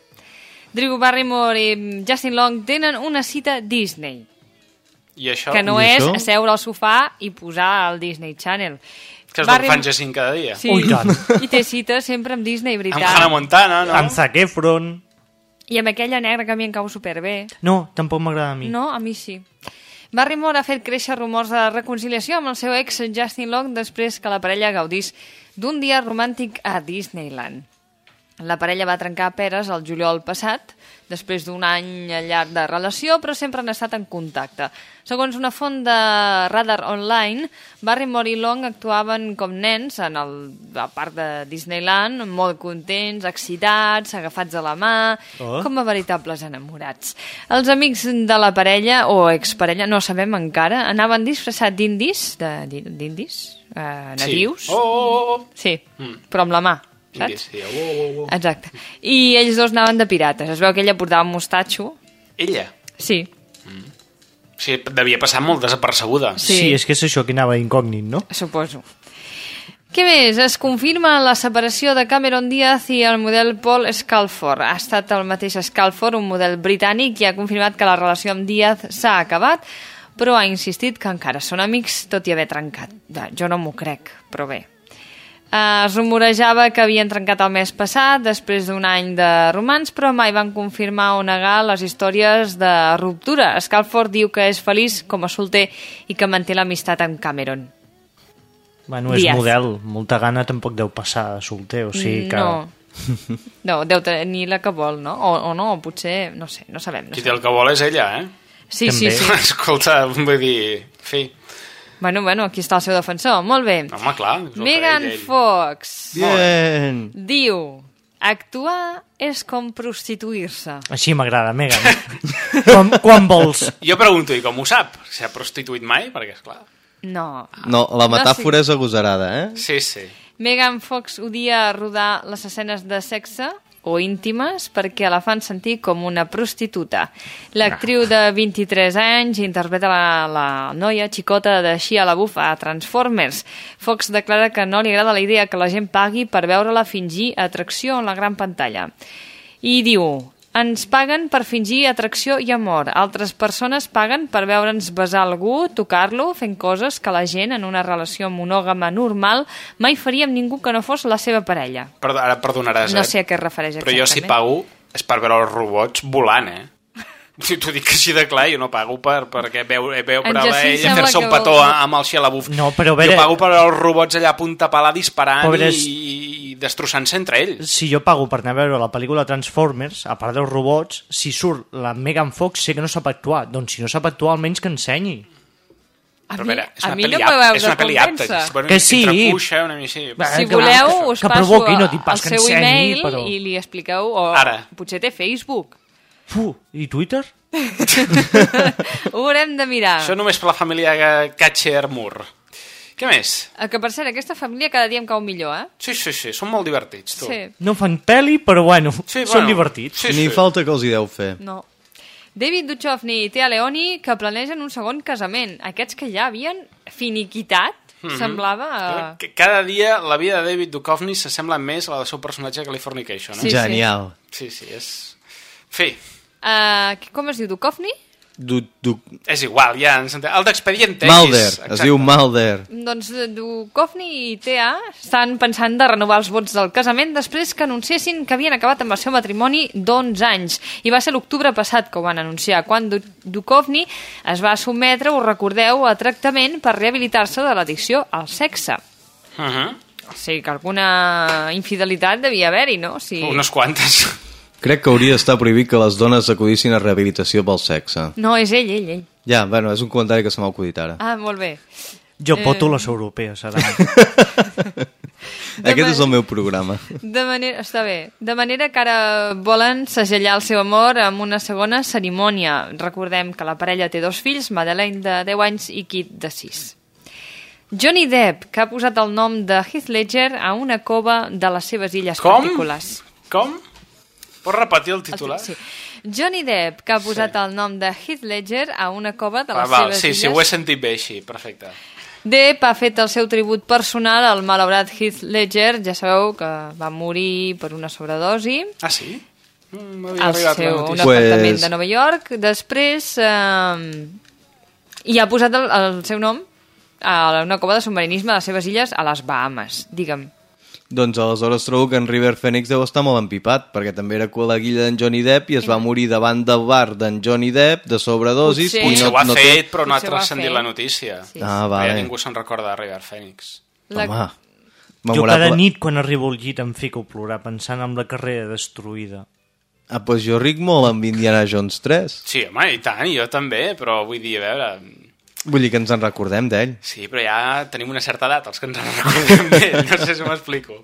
Drew Barrymore i Justin Long tenen una cita Disney, I això? que no I és això? asseure al sofà i posar el Disney Channel. Que és el que fan Jacint cada dia. Sí, i té cita sempre amb Disney, veritat. Amb Hannah Montana, no? Amb Zac Efron. I amb aquella negra que a mi em cau superbé. No, tampoc m'agrada a mi. No, a mi sí. Barrymore ha fet créixer rumors de reconciliació amb el seu ex Justin Long després que la parella gaudís d'un dia romàntic a Disneyland. La parella va trencar peres el juliol passat, després d'un any llarg de relació, però sempre han estat en contacte. Segons una font de Radar Online, Barrymore i Long actuaven com nens en el, el parc de Disneyland, molt contents, excitats, agafats a la mà, Oh. com a veritables enamorats. Els amics de la parella, o exparella, no sabem encara, anaven disfressats d'indis, de- d'indis, eh, nadius. Sí. Oh, oh, oh. Sí, Mm. però amb la mà, saps? sí. Oh, oh, oh. Exacte. I ells dos anaven de pirates. Es veu que ella portava un mostatxo. Ella? Sí. Sí, devia passar molt desapercebuda. Sí. sí, és que és això que anava incògnit, no? Suposo. Què més? Es confirma la separació de Cameron Diaz i el model Paul Scalford. Ha estat el mateix Scalford, un model britànic, i ha confirmat que la relació amb Diaz s'ha acabat, però ha insistit que encara són amics, tot i haver trencat. Ja, Jo no m'ho crec, però bé. Eh, Es rumorejava que havien trencat el mes passat, després d'un any de romans, però mai van confirmar o negar les històries de ruptura. Scalford diu que és feliç com a solter i que manté l'amistat amb Cameron. Bueno, és Díaz. model. Molta gana tampoc deu passar de solter, o sigui que... No. No, deu tenir la que vol, no? O, o no, o potser, no sé, no sabem. No Qui té el que vol és ella, eh? Sí, sí, sí. Escolta, vull dir... Fi, Bueno, bueno, aquí està el seu defensor. Molt bé. home, clar. és Megan. Fox Bien. diu actuar és com prostituir-se. Així m'agrada, Megan. quan, quan vols? Jo pregunto, i com ho sap? S'ha prostituït mai? Perquè, esclar... No. No, la No, metàfora és agosarada, eh? Sí, sí. Megan Fox odia rodar les escenes de sexe o íntimes perquè la fan sentir com una prostituta. L'actriu de 23 anys interpreta la, la noia xicota de Shia LaBeouf a Transformers. Fox declara que no li agrada la idea que la gent pagui per veure-la fingir atracció en la gran pantalla. I diu, ens paguen per fingir atracció i amor. Altres persones paguen per veure'ns besar algú, tocar-lo, fent coses que la gent en una relació monògama normal mai faria amb ningú que no fos la seva parella. Perdó, ara perdonaràs, No eh? sé a què es refereix Però jo si exactament. pago és per veure els robots volant, eh? Si t'ho dic així de clar, jo no pago per, perquè veu, veu En per ella sembla fer-se un que petó vol- amb el Xia LaBeouf. No, però veure- Jo pago per veure els robots allà a punta pala disparant Pobres- i, i destrossant-se entre ells. Si jo pago per anar a veure la pel·lícula Transformers, a part dels robots, si surt la Megan Fox sé que no sap actuar. Doncs si no sap actuar, almenys que ensenyi. A Però mi, veure, és a una mi no pel·li me apta, veu és una de convèncer. Bueno, Que sí. Cuixa, una mica. Va, Si que- voleu, que- us que passo provoqui, no el pas que seu ensenyi, e-mail però- i li expliqueu... O Ara. Potser té Facebook. Fu, i Twitter? Ho haurem de mirar. Això només per la família Catcher-Moore. Què més? Eh, Que, per cert, aquesta família cada dia em cau millor, eh? Sí, sí, sí, són molt divertits, tu. Sí. No fan pel·li, però bueno, Sí, són bueno, divertits. Sí, Ni sí. falta que els hi deu fer. No. David Duchovny i Thea Leoni que planegen un segon casament. Aquests que ja havien finiquitat, Mhm. semblava... eh, Que Cada dia la vida de David Duchovny s'assembla més a la del seu personatge a Californication. Eh? Sí, sí. Genial. sí, sí, és... En fi, Uh, com es diu, Duchovny? Du, du... és igual, ja ens entenem. El d'Expedient X. Mulder, es exacte. diu Mulder. Doncs eh, Duchovny i Thea estan pensant de renovar els vots del casament després que anunciessin que havien acabat amb el seu matrimoni d'11 anys. I va ser l'octubre passat que ho van anunciar, quan Du- Duchovny es va sotmetre, us recordeu, a tractament per rehabilitar-se de l'addicció al sexe. Uh -huh. O sigui que alguna infidelitat devia haver-hi, no? Si... Unes quantes. Crec que hauria d'estar prohibit que les dones acudissin a rehabilitació pel sexe. No, és ell, ell, ell. Ja, bueno, és un comentari que se m'ha acudit ara. Ah, molt bé. Jo Eh. poto les europees, ara. Aquest és el meu programa. De manera, està bé. De manera que ara volen segellar el seu amor amb una segona cerimònia. Recordem que la parella té dos fills, Madeleine de 10 anys i Kit de 6. Johnny Depp, que ha posat el nom de Heath Ledger a una cova de les seves illes Com? particulars. Com? Pots repetir el titular? Sí. Johnny Depp, que ha posat el nom de Heath Ledger a una cova de les Ah, val, seves sí, illes... sí, ho he sentit bé així, perfecte. Depp ha fet el seu tribut personal al malaurat Heath Ledger, ja sabeu que va morir per una sobredosi Ah, sí? Mm, m'havia al seu, un notícia. Pues- apartament de Nova York. Després, eh, i ha posat el, el seu nom a una cova de submarinisme a les seves illes a les Bahames, digue'm. Doncs aleshores trobo que en River Phoenix deu estar molt empipat, perquè també era col·leguilla d'en Johnny Depp i es va morir davant del bar d'en Johnny Depp de sobredosis. Potser- Potser no, ho ha no fet, però no ha Potser ha transcendit la notícia. Sí, Ah, Ja vale. ningú se'n recorda de River Phoenix. La, Home, Jo memorable. cada nit quan arribo al llit em fico a plorar pensant en la carrera destruïda. Ah, doncs jo ric molt amb Indiana Jones 3. Sí, home, i tant, i jo també, però vull dir, a veure... Vull dir que ens en recordem d'ell. Sí, però ja tenim una certa edat, els que ens en recordem d'ell, no sé si m'explico.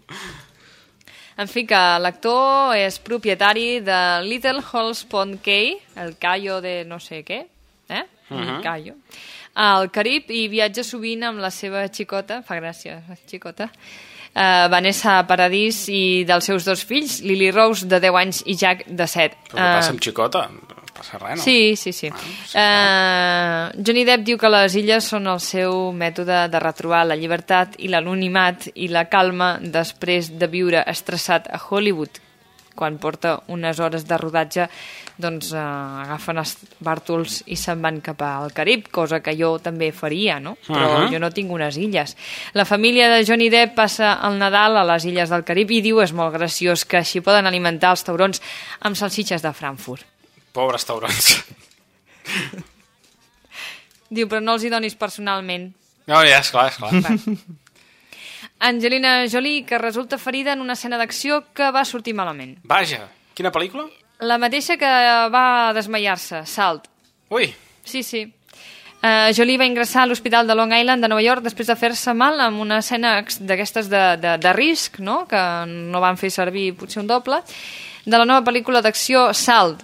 En fi, que l'actor és propietari de Little Halls Pond Cay, el Cayo de no sé què, eh? Uh Mhm. -huh. Cayo. Al Carib i viatja sovint amb la seva xicota, fa gràcia, xicota, uh, Vanessa Paradís i dels seus dos fills, Lily Rose, de 10 anys, i Jack, de 7. Però què passa amb xicota? Passa res, no? Eh, Sí, sí, sí. Uh, Johnny Depp diu que les illes són el seu mètode de retrobar la llibertat i l'anonimat i la calma després de viure estressat a Hollywood. Quan porta unes hores de rodatge, doncs uh, agafen els bàrtols i se'n van cap al Carib, cosa que jo també faria, no? Però Mhm. jo no tinc unes illes. La família de Johnny Depp passa el Nadal a les illes del Carib i diu és molt graciós que així poden alimentar els taurons amb salsitxes de Frankfurt. Pobres taurons. Diu, però no els hi donis personalment. No, ja, esclar, esclar. Angelina Jolie, que resulta ferida en una escena d'acció que va sortir malament. Vaja, quina pel·lícula? La mateixa que va desmaiar-se, Salt. Ui, Sí, sí. Uh, Jolie va ingressar a l'Hospital de Long Island de Nova York després de fer-se mal amb una escena d'aquestes de, de, de risc, no? que no van fer servir potser un doble, de la nova pel·lícula d'acció Salt.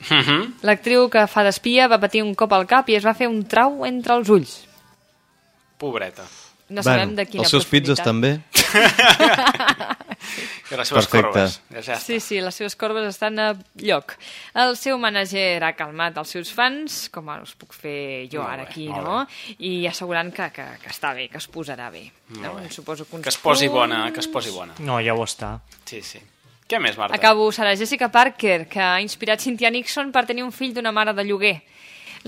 Uh -huh. L'actriu que fa d'espia va patir un cop al cap i es va fer un trau entre els ulls. pobreta. No sabem de quina els seus pits profunditat. estan bé? I les seves Perfecte. corbes. Ja, està. Sí, sí, les seves corbes estan a lloc. El seu manager ha calmat els seus fans, com ara us puc fer jo Molt ara bé, aquí, no? I assegurant que, que, que està bé, que es posarà bé. No? Bé. Suposo que Que es posi punts. bona, que es posi bona. No, ja ho està. Sí, sí. Què més, Marta? Acabo, serà Jessica Parker, que ha inspirat Cynthia Nixon per tenir un fill d'una mare de lloguer.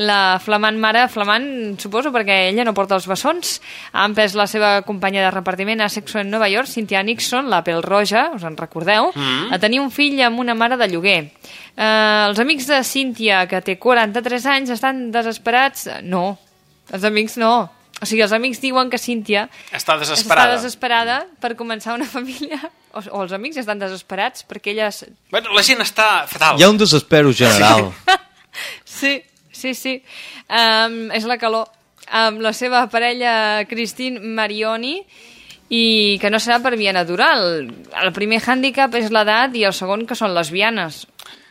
La flamant mare, flamant, suposo, perquè ella no porta els bessons, ha empès la seva companya de repartiment a Sexo en Nova York, Cynthia Nixon, la pèl roja, us en recordeu, Mm. a tenir un fill amb una mare de lloguer. Eh, els amics de Cynthia, que té 43 anys, estan desesperats? No, els amics no. O sigui, els amics diuen que Cynthia Està desesperada. està desesperada per començar una família, o, o els amics estan desesperats perquè ella... s- Bueno, la gent està fatal. Hi ha un desespero general. Sí, sí, sí. Um, és la calor. Amb la seva parella Christine Marioni i que no serà per via natural. El primer hàndicap és l'edat i el segon que són lesbianes.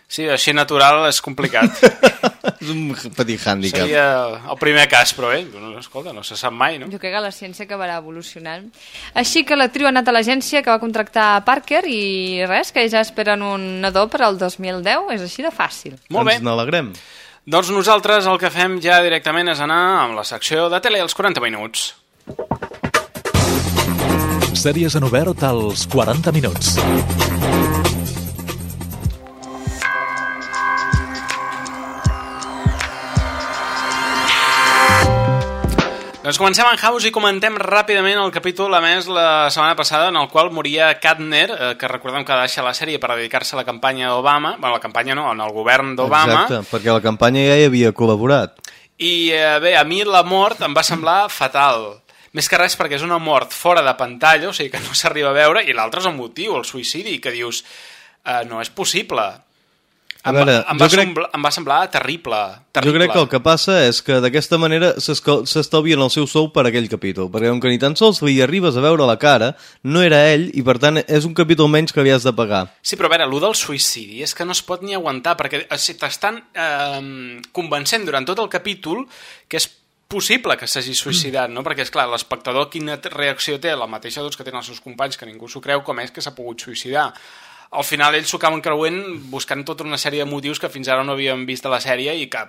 Sí, així natural és complicat. és un petit hàndicap. Seria el primer cas, però bé, no, escolta, no se sap mai, no? Jo crec que la ciència acabarà evolucionant. Així que l'actriu ha anat a l'agència que va contractar a Parker i res, que ja esperen un nadó per al 2010. És així de fàcil. Molt bé. Ens n'alegrem. Doncs nosaltres el que fem ja directament és anar amb la secció de tele als 40 minuts. Sèries en obert als 40 minuts. Doncs comencem en House i comentem ràpidament el capítol a més la setmana passada en el qual moria Katner, eh, que recordem que va deixar la sèrie per dedicar-se a la campanya d'Obama, bueno, la campanya no, en el govern d'Obama, Exacte, perquè la campanya ja hi havia col·laborat. i eh, bé, a mi la mort em va semblar fatal. Més que res perquè és una mort fora de pantalla, o sigui que no s'arriba a veure, i l'altre és el motiu, el suïcidi, que dius, eh, no és possible. A Em, veure, em, jo va crec- semblar, em va semblar terrible, Jo terrible. crec que el que passa és que d'aquesta manera s'estalvien el seu sou per aquell capítol, perquè com que ni tan sols li arribes a veure la cara, no era ell, i per tant és un capítol menys que havies de pagar. Sí, però a veure, allò del suïcidi és que no es pot ni aguantar, perquè eh, si t'estan eh, convencent durant tot el capítol que és possible que s'hagi suïcidat, no? Perquè, és clar, l'espectador quina reacció té, la mateixa doncs, que tenen els seus companys, que ningú s'ho creu, com és que s'ha pogut suïcidar. Al final ells s'ho acaben creuent buscant tota una sèrie de motius que fins ara no havíem vist a la sèrie i que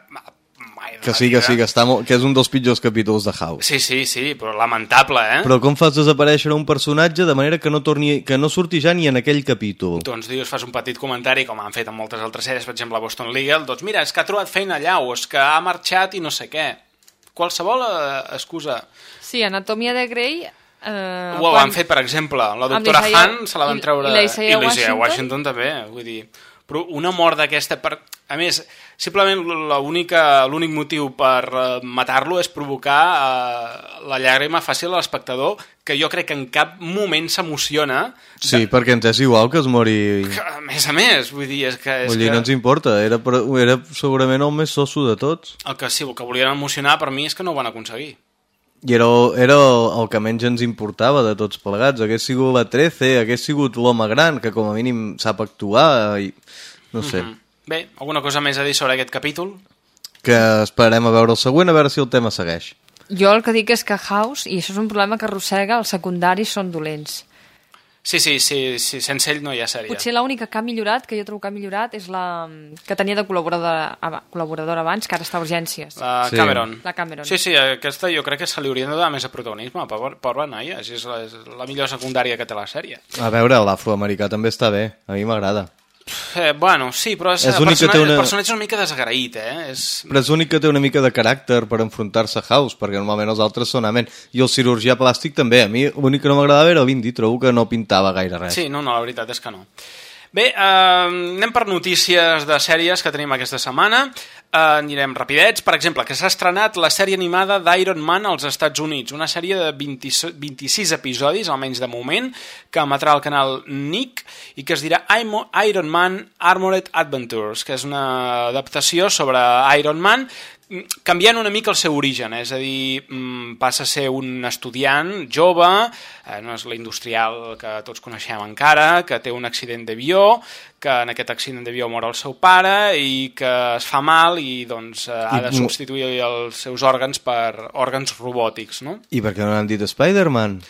mai Que sí, que sí, que, està molt, que és un dels pitjors capítols de House. Sí, sí, sí, però lamentable, eh? Però com fas desaparèixer un personatge de manera que no, torni, que no surti ja ni en aquell capítol? doncs dius, fas un petit comentari, com han fet en moltes altres sèries, per exemple, a Boston Legal, doncs mira, és que ha trobat feina allà, o és que ha marxat i no sé què. Qualsevol eh, excusa. Sí, Anatomia de Grey... Eh, Ho han fet, per exemple, la doctora l'Isaiah- Han se la van i- treure... i l'Isaiah Washington? Washington també, vull dir... Però una mort d'aquesta... Per... A més, simplement l'únic motiu per eh, matar-lo és provocar eh, la llàgrima fàcil a l'espectador, que jo crec que en cap moment s'emociona. Sí, perquè ens és igual que es mori... Que, A més a més, vull dir, és que... És Vull dir, que... no ens importa, era, per- era segurament el més soso de tots. El que sí, el que volien emocionar per mi és que no ho van aconseguir. I era, era el que menys ens importava de tots plegats. Hagués sigut la 13, hagués sigut l'home gran, que com a mínim sap actuar, i no sé. Mhm. Bé, alguna cosa més a dir sobre aquest capítol? Que esperarem a veure el següent, a veure si el tema segueix. Jo el que dic és que House, i això és un problema que arrossega, els secundaris són dolents. Sí, sí, sí, sí sense ell no hi ha sèrie. Potser l'única que ha millorat, que jo trobo que ha millorat, és la que tenia de col·laboradora, col·laboradora abans, que ara està a urgències. La Sí. Cameron. La Cameron. Sí, sí, aquesta jo crec que se li hauria de donar més a protagonisme, pobra, pobra noia, és la, és la millor secundària que té la sèrie. A veure, l'afroamericà també està bé, a mi m'agrada. Eh, bueno, sí, però és, És el, personatge, una- el personatge és una mica desagraït, eh? És... Però és l'únic que té una mica de caràcter per enfrontar-se a House, perquè normalment els altres són amén. I el cirurgià plàstic també. A mi l'únic que no m'agradava era l'Indy, trobo que no pintava gaire res. Sí, no, no, la veritat és que no. Bé, eh, anem per notícies de sèries que tenim aquesta setmana. Anirem rapidets. Per exemple, que s'ha estrenat la sèrie animada d'Iron Man als Estats Units, una sèrie de 20, 26 episodis, almenys de moment, que emetrà al canal Nick i que es dirà Iron Man Armored Adventures, que és una adaptació sobre Iron Man canviant una mica el seu origen, és a dir, mm, passa a ser un estudiant jove, eh, no és l'industrial que tots coneixem encara, que té un accident d'avió, que en aquest accident d'avió mor el seu pare i que es fa mal i doncs eh, ha de substituir els seus òrgans per òrgans robòtics, no? I per què no han dit Spider-Man?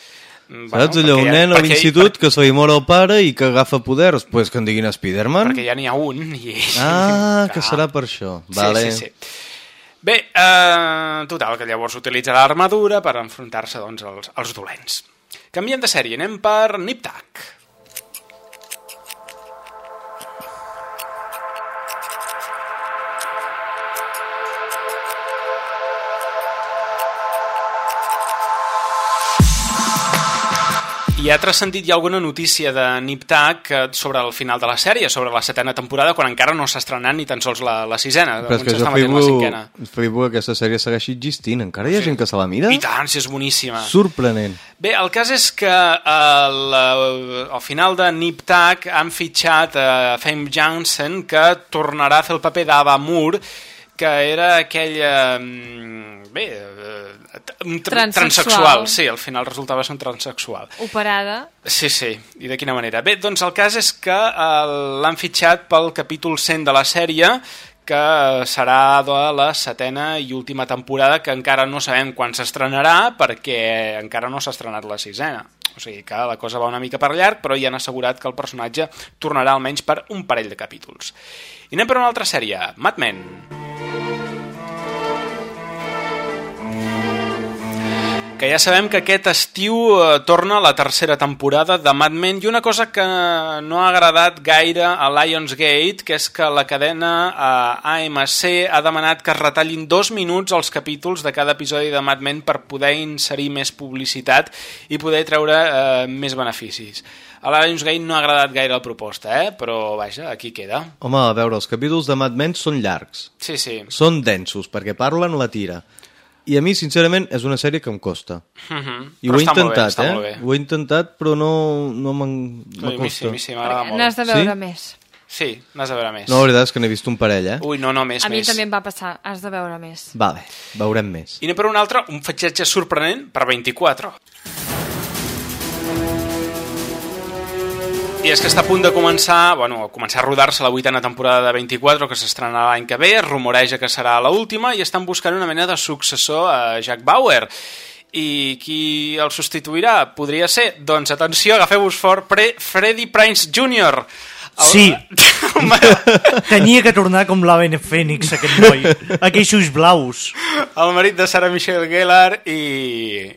Mm, Saps allò, un nen a perquè- l'institut que se li mor el pare i que agafa poders? Doncs pues que en diguin Spider-Man. Perquè ja n'hi ha un i... Ah, que serà per això. Vale. Sí, sí, sí. Bé, eh, total, que llavors utilitzarà l'armadura per enfrontar-se doncs, als, als dolents. Canviem de sèrie, anem per Nip I ha transcendit ja alguna notícia de Nip Tuck eh, sobre el final de la sèrie, sobre la setena temporada, quan encara no s'ha estrenat ni tan sols la, la sisena. Però és que jo. Facebook, Facebook aquesta sèrie segueix existint. Encara hi ha gent que se la mira? I tant, si és boníssima. Sorprenent. Bé, el cas és que al, al final de Nip Tuck han fitxat a Fame Johnson que tornarà a fer el paper d'Ava Moore que era aquell... Eh, bé, eh, un tra Transsexual. transsexual. Sí, al final resultava ser un transsexual. Operada. Sí, sí, i de quina manera. Bé, doncs el cas és que eh, l'han fitxat pel capítol 100 de la sèrie, que serà de la setena i última temporada, que encara no sabem quan s'estrenarà, perquè encara no s'ha estrenat la sisena. O sigui que la cosa va una mica per llarg, però ja han assegurat que el personatge tornarà almenys per un parell de capítols. I anem per una altra sèrie, Mad Men. Que ja sabem que aquest estiu eh, torna la tercera temporada de Mad Men i una cosa que no ha agradat gaire a Lionsgate, que és que la cadena eh, AMC ha demanat que es retallin dos minuts els capítols de cada episodi de Mad Men per poder inserir més publicitat i poder treure eh, més beneficis. A Lionsgate no ha agradat gaire la proposta, eh? però vaja, aquí queda. Home, a veure, els capítols de Mad Men són llargs. Sí, sí. Són densos, perquè parlen la tira. I a mi, sincerament, és una sèrie que em costa. Mhm. I Però ho he bé, intentat, eh? bé. Ho he intentat, però no, no me'n A mi sí, m'acosta. a mi sí, m'agrada molt. N'has de veure Sí? més. Sí, n'has de veure més. No, la veritat és que n'he vist un parell, eh? Ui, no, no, més, A mi més. també em va passar. Has de veure més. Vale, veurem més. I anem per un altre, un fetxatge sorprenent per 24. I és que està a punt de començar, bueno, a començar a rodar-se la vuitena temporada de 24, que s'estrenarà l'any que ve, es rumoreja que serà la última, i estan buscant una mena de successor a Jack Bauer. I qui el substituirà? Podria ser, doncs atenció, agafeu-vos fort, pre Freddy Prince Jr. Sí. Tenia que tornar com l'Aven Fènix, aquest noi. Aquells ulls blaus. el marit de Sarah Michelle Gellar i...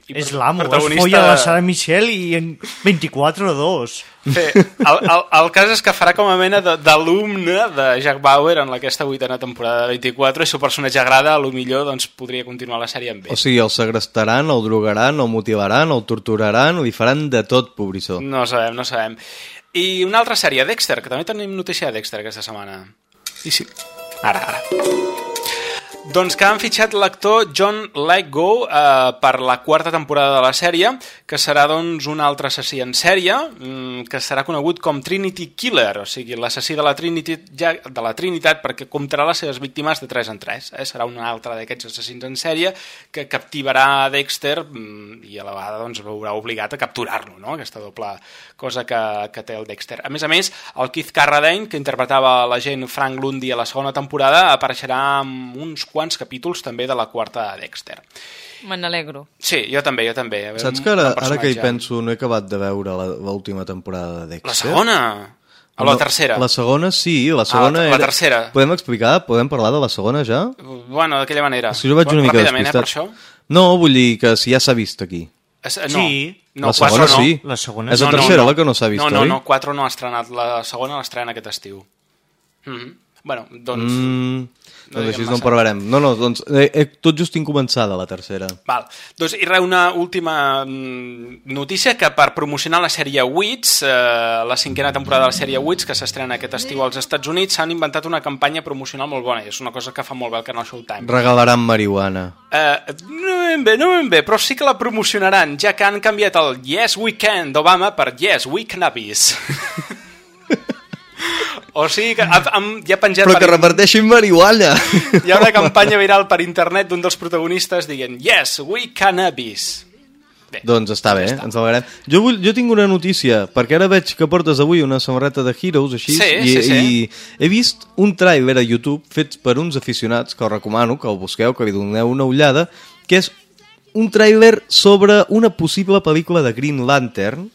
i És l'amo, es folla la Sara Michelle i en 24 o 2. Bé, el, el, el cas és que farà com a mena de- d'alumne de Jack Bauer en aquesta vuitena temporada de 24 i si el personatge agrada, a lo millor doncs, podria continuar la sèrie amb O ell. sigui, el segrestaran, el drogaran, el mutilaran, el torturaran, li faran de tot, pobrissó. No sabem, no sabem. I una altra sèrie, Dexter, que també tenim notícia de Dexter aquesta setmana. I sí. Ara, ara. Doncs que han fitxat l'actor John Lithgow eh, per la quarta temporada de la sèrie, que serà doncs un altre assassí en sèrie, mm, que serà conegut com Trinity Killer, o sigui, l'assassí de, la Trinity, ja, de la Trinitat, perquè comptarà les seves víctimes de 3 en 3. Eh? Serà un altre d'aquests assassins en sèrie que captivarà Dexter mm, i a la vegada doncs, veurà obligat a capturar-lo, no? aquesta doble cosa que, que té el Dexter. A més a més, el Keith Carradine, que interpretava l'agent Frank Lundy a la segona temporada, apareixerà en uns quants capítols també de la quarta de Dexter. Me n'alegro. Sí, jo també, jo també. Saps que ara, ara que hi penso no he acabat de veure la- l'última temporada de Dexter? La segona? O la tercera? La segona sí, la segona Ah, la era... tercera. Podem explicar? Podem parlar de la segona ja? Bueno, d'aquella manera. Que jo vaig una mica Ràpidament, despistat. Eh, per això? No, vull dir que si ja s'ha vist aquí. Es, no. Sí. No, La segona quatre no. sí. La segona És la tercera la que no s'ha vist, No, no, oi? no, 4 no ha estrenat. La segona l'estrena aquest estiu. Mm -hmm. Bueno, doncs... Mm, No doncs així no en parlarem. No, no, doncs eh, eh, tot just tinc començada la tercera. Val. Doncs, i res, una última mm, notícia que per promocionar la sèrie Wits, eh, la cinquena temporada de la sèrie Wits, que s'estrena aquest estiu als Estats Units, s'han inventat una campanya promocional molt bona, i és una cosa que fa molt bé el canal Showtime. Regalaran marihuana. Eh, no ben bé, no ben bé, però sí que la promocionaran, ja que han canviat el Yes We Can d'Obama per Yes We Cannabis. o sigui que han, han, ja penjat Però que per- reparteixin marihuana! hi ha una campanya viral per internet d'un dels protagonistes dient Yes, we cannabis. Doncs està bé, ens alegrem. Jo, vull, jo tinc una notícia, perquè ara veig que portes avui una samarreta de Heroes, així, Sí, i, sí, sí. i he vist un tràiler a YouTube fet per uns aficionats, que us recomano, que el busqueu, que li doneu una ullada, que és un tràiler sobre una possible pel·lícula de Green Lantern,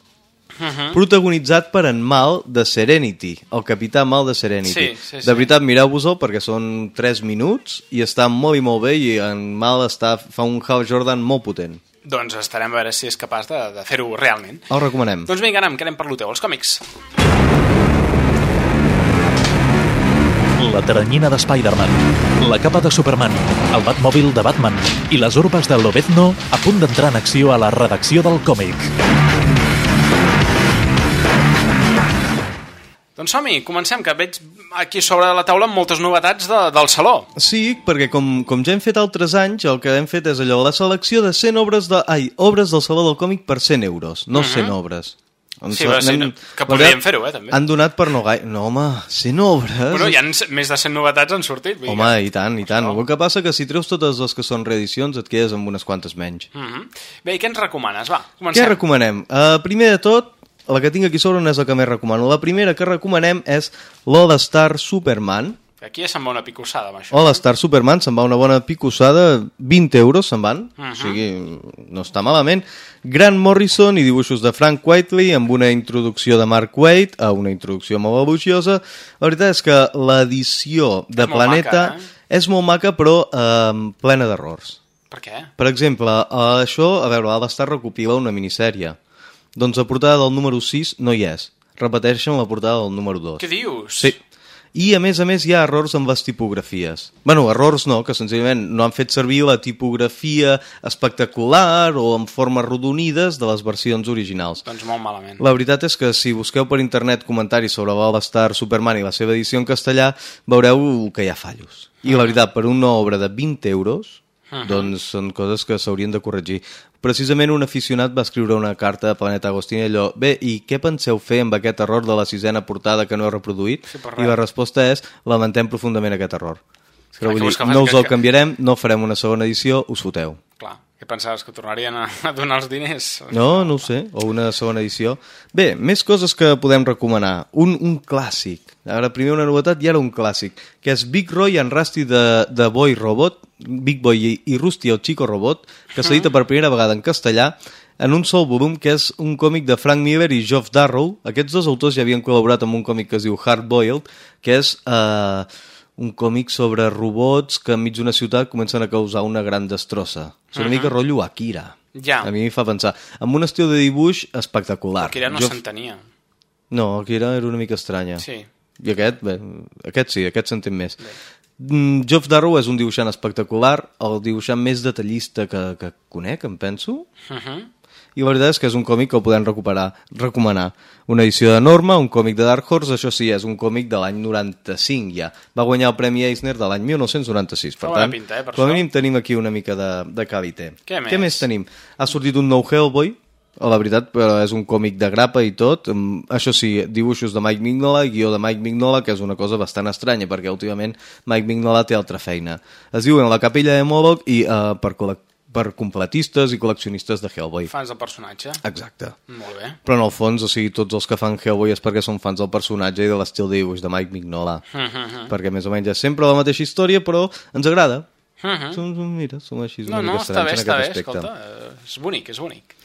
Mhm. protagonitzat per en Mal de Serenity, el capità Mal de Serenity. Sí, sí, sí. De veritat, mireu-vos-el perquè són 3 minuts i està molt i molt bé i en Mal està, fa un Hal Jordan molt potent. Doncs estarem a veure si és capaç de, de fer-ho realment. El recomanem. Doncs vinga, anem, que anem per lo teu, els còmics. La teranyina de Spider-Man, la capa de Superman, el Batmòbil de Batman i les urbes de Lobezno a punt d'entrar en acció a la redacció del còmic. Doncs som-hi, comencem, que veig aquí sobre la taula moltes novetats de, del saló. Sí, perquè com, com ja hem fet altres anys, el que hem fet és allò, la selecció de 100 obres, de, ai, obres del Saló del Còmic per 100 euros, no Mhm. 100 obres. Em Sí, però sí, no, que podríem fer-ho, eh, també. Han donat per no gaire... No, home, 100 obres... Bueno, hi ha més de 100 novetats han sortit. Home, i tant, i tant. El que passa que si treus totes les que són reedicions et quedes amb unes quantes menys. que- Mhm. Bé, i què ens recomanes? Va, Què comencem. recomanem? Uh, primer de tot, la que tinc aquí sobre no és la que més recomano. La primera que recomanem és l'All Star Superman. Aquí ja se'n va una picossada, amb això. All Star Superman, se'n va una bona picossada, 20 euros se'n van, Mhm. o sigui, no està malament. Grant Morrison i dibuixos de Frank Whiteley amb una introducció de Mark Waid, a una introducció molt elogiosa. La veritat és que l'edició de És Planeta maca, eh? és molt maca, però eh, plena d'errors. Per què? Per exemple, eh, això, a veure, All Star recopila una minissèrie. Doncs la portada del número 6 no hi és. Repeteixen la portada del número 2. Què dius? Sí. I, a més a més, hi ha errors amb les tipografies. bueno, errors no, que senzillament no han fet servir la tipografia espectacular o amb formes rodonides de les versions originals. Doncs molt malament. La veritat és que si busqueu per internet comentaris sobre l'All-Star Superman i la seva edició en castellà, veureu que hi ha fallos. I la veritat, per una obra de 20 euros, Mhm. doncs són coses que s'haurien de corregir. Precisament un aficionat va escriure una carta a Planeta Agostini allò, bé, i què penseu fer amb aquest error de la sisena portada que no he reproduït? Sí, I la resposta és, lamentem profundament aquest error. Però clar, vull dir, no us el que- canviarem, no farem una segona edició, us foteu. Clar, què pensaves, que tornarien a, a donar els diners? No, no ho sé, o una segona edició. Bé, més coses que podem recomanar. Un, un clàssic. Ara primer una novetat i ara un clàssic, que és Big Roy and Rusty de, de Boy Robot, Big Boy i, i Rusty el Chico Robot, que s'edita per primera vegada en castellà, en un sol volum, que és un còmic de Frank Miller i Geoff Darrow. Aquests dos autors ja havien col·laborat amb un còmic que es diu Hard Boiled, que és eh, un còmic sobre robots que enmig d'una ciutat comencen a causar una gran destrossa. És una Mhm. mica rotllo Akira. Ja. A mi em fa pensar. Amb un estil de dibuix espectacular. Ja no Jo- s'entenia. No, Akira era una mica estranya. Sí. I aquest, bé, aquest sí, aquest s'entén més. Mm, Geoff Darrow és un dibuixant espectacular, el dibuixant més detallista que, que conec, em penso. Uh -huh. I la veritat és que és un còmic que el podem recuperar, recomanar. Una edició de Norma, un còmic de Dark Horse, això sí, és un còmic de l'any 95 ja. Va guanyar el Premi Eisner de l'any 1996. Per tant, pinta, eh, per com a mínim tenim aquí una mica de, de calité. Què més? Què més tenim? Ha sortit un nou Hellboy, la veritat, però és un còmic de grapa i tot. Mm, Això sí, dibuixos de Mike Mignola i guió de Mike Mignola, que és una cosa bastant estranya, perquè últimament Mike Mignola té altra feina. Es diuen La capella de Moloch i uh, per, per completistes i col·leccionistes de Hellboy. Fans del personatge. Exacte. Molt bé. Però en el fons, o sigui, tots els que fan Hellboy és perquè són fans del personatge i de l'estil de dibuix de Mike Mignola. Mhm. Perquè més o menys és sempre la mateixa història, però ens agrada. Mhm. Som, mira, som així una No, no, està bé, està bé, escolta. eh, És bonic, és bonic.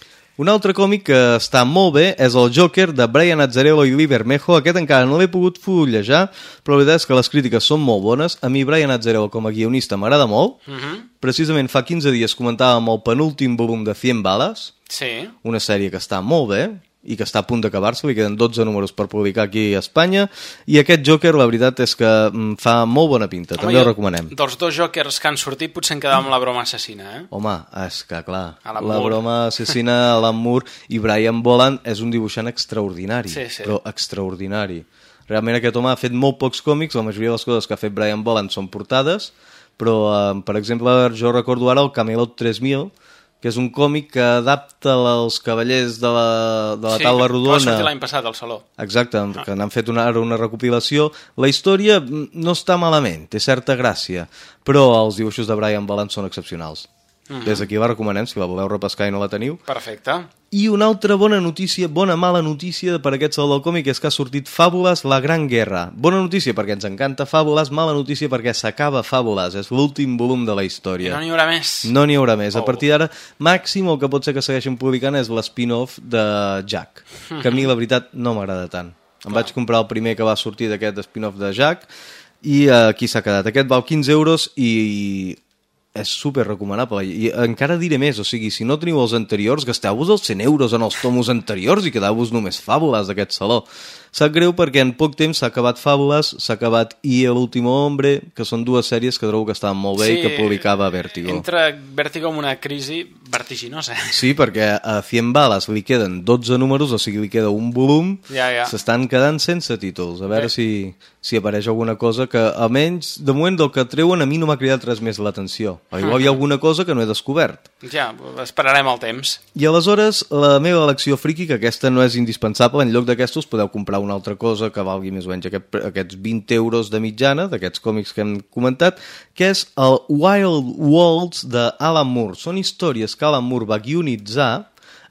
Un altre còmic que està molt bé és el Joker de Brian Azzarello i Lee Bermejo. Aquest encara no l'he pogut fullejar, però la veritat és que les crítiques són molt bones. A mi Brian Azzarello com a guionista m'agrada molt. Mhm. Precisament fa 15 dies comentàvem el penúltim volum de 100 bales, Sí. una sèrie que està molt bé, i que està a punt d'acabar-se, li queden 12 números per publicar aquí a Espanya, i aquest Joker, la veritat és que mm, fa molt bona pinta, també Home, ho jo, recomanem. Dels dos Jokers que han sortit, potser em quedava amb la broma assassina, eh? Home, és que clar, Alan la Moore. broma assassina Alan Moore i Brian Boland és un dibuixant extraordinari, Sí, sí. però extraordinari. Realment aquest home ha fet molt pocs còmics, la majoria de les coses que ha fet Brian Boland són portades, però, eh, per exemple, jo recordo ara el Camelot 3000, que és un còmic que adapta els cavallers de la, de la sí, taula que- Que va rodona... l'any passat al Saló. Exacte, que n'han fet una, ara una recopilació. La història mm, no està malament, té certa gràcia, però els dibuixos de Brian Boland són excepcionals. Mhm. Des d'aquí la recomanem, si la voleu repescar i no la teniu. Perfecte. I una altra bona notícia, bona mala notícia per aquest saló del còmic és que ha sortit Fàbules, la gran guerra. Bona notícia perquè ens encanta Fàbules, mala notícia perquè s'acaba Fàbules, és l'últim volum de la I història. no n'hi haurà més. No n'hi haurà més. A Oh. partir d'ara, màxim el que pot ser que segueixin publicant és l'spin-off de Jack, que a mi la veritat no m'agrada tant. Em vaig comprar el primer que va sortir d'aquest spin-off de Jack i eh, aquí s'ha quedat. Aquest val 15 euros i és super recomanable. I encara diré més, o sigui, si no teniu els anteriors gasteu-vos els 100 euros en els tomos anteriors i quedeu-vos només fàbules d'aquest saló sap greu perquè en poc temps s'ha acabat Fàbules, s'ha acabat I el último hombre, que són dues sèries que trobo que estaven molt bé i que publicava Vértigo Entra Vértigo en una crisi vertiginosa. Sí, perquè a 100 bales li queden 12 números, o sigui, li queda un volum, Ja, ja. s'estan quedant sense títols. A veure si, si apareix alguna cosa que, almenys, de moment del que treuen, a mi no m'ha cridat res més l'atenció. O igual hi ha alguna cosa que no he descobert. Ja, esperarem el temps. I aleshores, la meva elecció friki, que aquesta no és indispensable, en lloc d'aquestos podeu comprar una altra cosa que valgui més o menys aquest, aquests 20 euros de mitjana, d'aquests còmics que hem comentat, que és el Wild Worlds de Alan Moore. Són històries que Alan Moore va guionitzar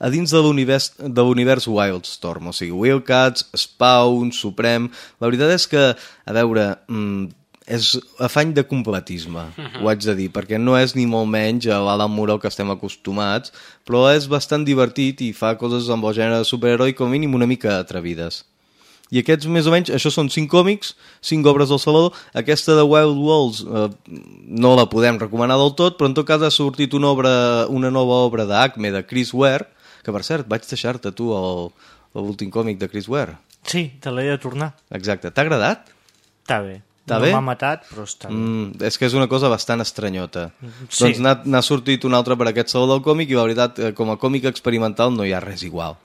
a dins de l'univers de l'univers Wildstorm, o sigui, Wildcats, Spawn, Supreme... La veritat és que, a veure, mm, és afany de completisme, ho haig de dir, perquè no és ni molt menys a l'Alan Moore al que estem acostumats, però és bastant divertit i fa coses amb el gènere de superheroi com a mínim una mica atrevides. I aquests, més o menys, això són cinc còmics, cinc obres del Salvador. Aquesta de Wild Walls eh, no la podem recomanar del tot, però en tot cas ha sortit una, obra, una nova obra d'Acme, de Chris Ware, que per cert, vaig deixar-te tu l'últim còmic de Chris Ware. Sí, te l'he de tornar. Exacte. T'ha agradat? Està bé. Està no m'ha matat, però està bé. Mm, és que és una cosa bastant estranyota. Sí. Doncs n'ha n'ha sortit un altre per aquest saló del còmic i la veritat, eh, com a còmic experimental no hi ha res igual.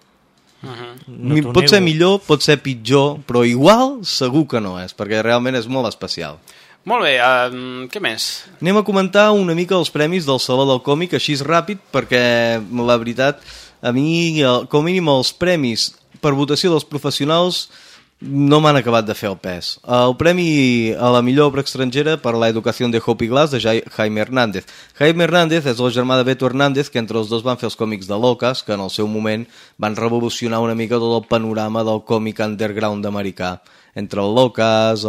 No Mi- t'ho pot ser millor, pot ser pitjor, però igual segur que no és, perquè realment és molt especial. Molt bé, uh, què més? Anem a comentar una mica els premis del Saló del Còmic, així és ràpid, perquè la veritat, a mi, com a mínim els premis per votació dels professionals no m'han acabat de fer el pes. El premi a la millor obra estrangera per la educació de Hopi Glass de Jai- Jaime Hernández. Jaime Hernández és el germà de Beto Hernández, que entre els dos van fer els còmics de Locas, que en el seu moment van revolucionar una mica tot el panorama del còmic underground americà entre el Locas,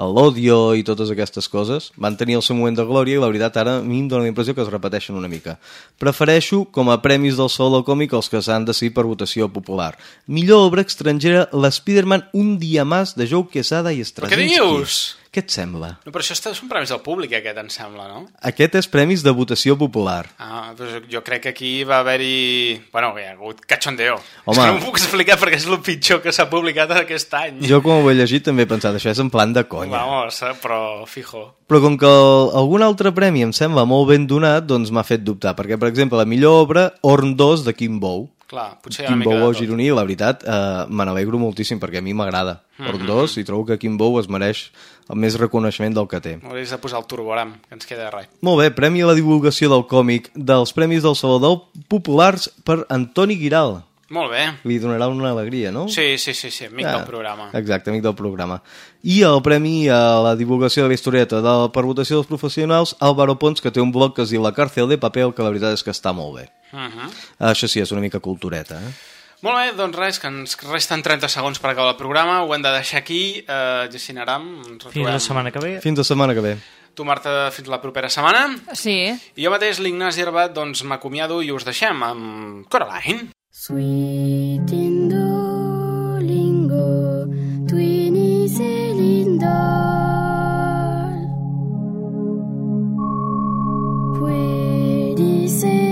l'Odio i totes aquestes coses. Van tenir el seu moment de glòria i la veritat ara a mi em dóna la impressió que es repeteixen una mica. Prefereixo com a premis del del Còmic els que s'han decidit per votació popular. Millor obra estrangera, l'Spiderman Un dia més de Joe Quesada i Straczynski. dius? Què et sembla? No, però això són premis del públic, aquest, em sembla, no? Aquest és premis de votació popular. Ah, doncs jo crec que aquí va haver-hi... Bueno, hi ha hagut cachondeo. Home. És que no m'ho puc explicar perquè és el pitjor que s'ha publicat aquest any. Jo quan ho he llegit també he pensat, això és en plan de conya. Vamos, eh, però fijo. Però com que el, algun altre premi em sembla molt ben donat, doncs m'ha fet dubtar. Perquè, per exemple, la millor obra, Orn 2, de Kim Bow. Clar, potser hi ha una Kim mica Bow de o. Gironí, la veritat, eh, me n'alegro moltíssim perquè a mi m'agrada. Mhm. Orn 2, i trobo que Kim Bow es mereix el més reconeixement del que té. Hauries de posar el turboram, que ens queda res. Molt bé, Premi a la divulgació del còmic dels Premis del Salvador Populars per Antoni Giral. Molt bé. Li donarà una alegria, no? Sí, sí, sí, sí, amic Ah, del programa. Exacte, amic del programa. I el premi a la divulgació de la historieta de, per votació dels professionals, Álvaro Pons, que té un blog que es diu La càrcel de paper, que la veritat és que està molt bé. Uh -huh. Això sí, és una mica cultureta, eh? Molt bé, doncs res, que ens resten 30 segons per acabar el programa, ho hem de deixar aquí, eh, Jacint Aram, ens retrobem... Fins la setmana que ve. Fins la setmana que ve. Tu, Marta, fins la propera setmana. Sí. I jo mateix, l'Ignasi Herbat, doncs m'acomiado i us deixem amb Coraline. Sweet Indolingo, Twini Celindor. Ser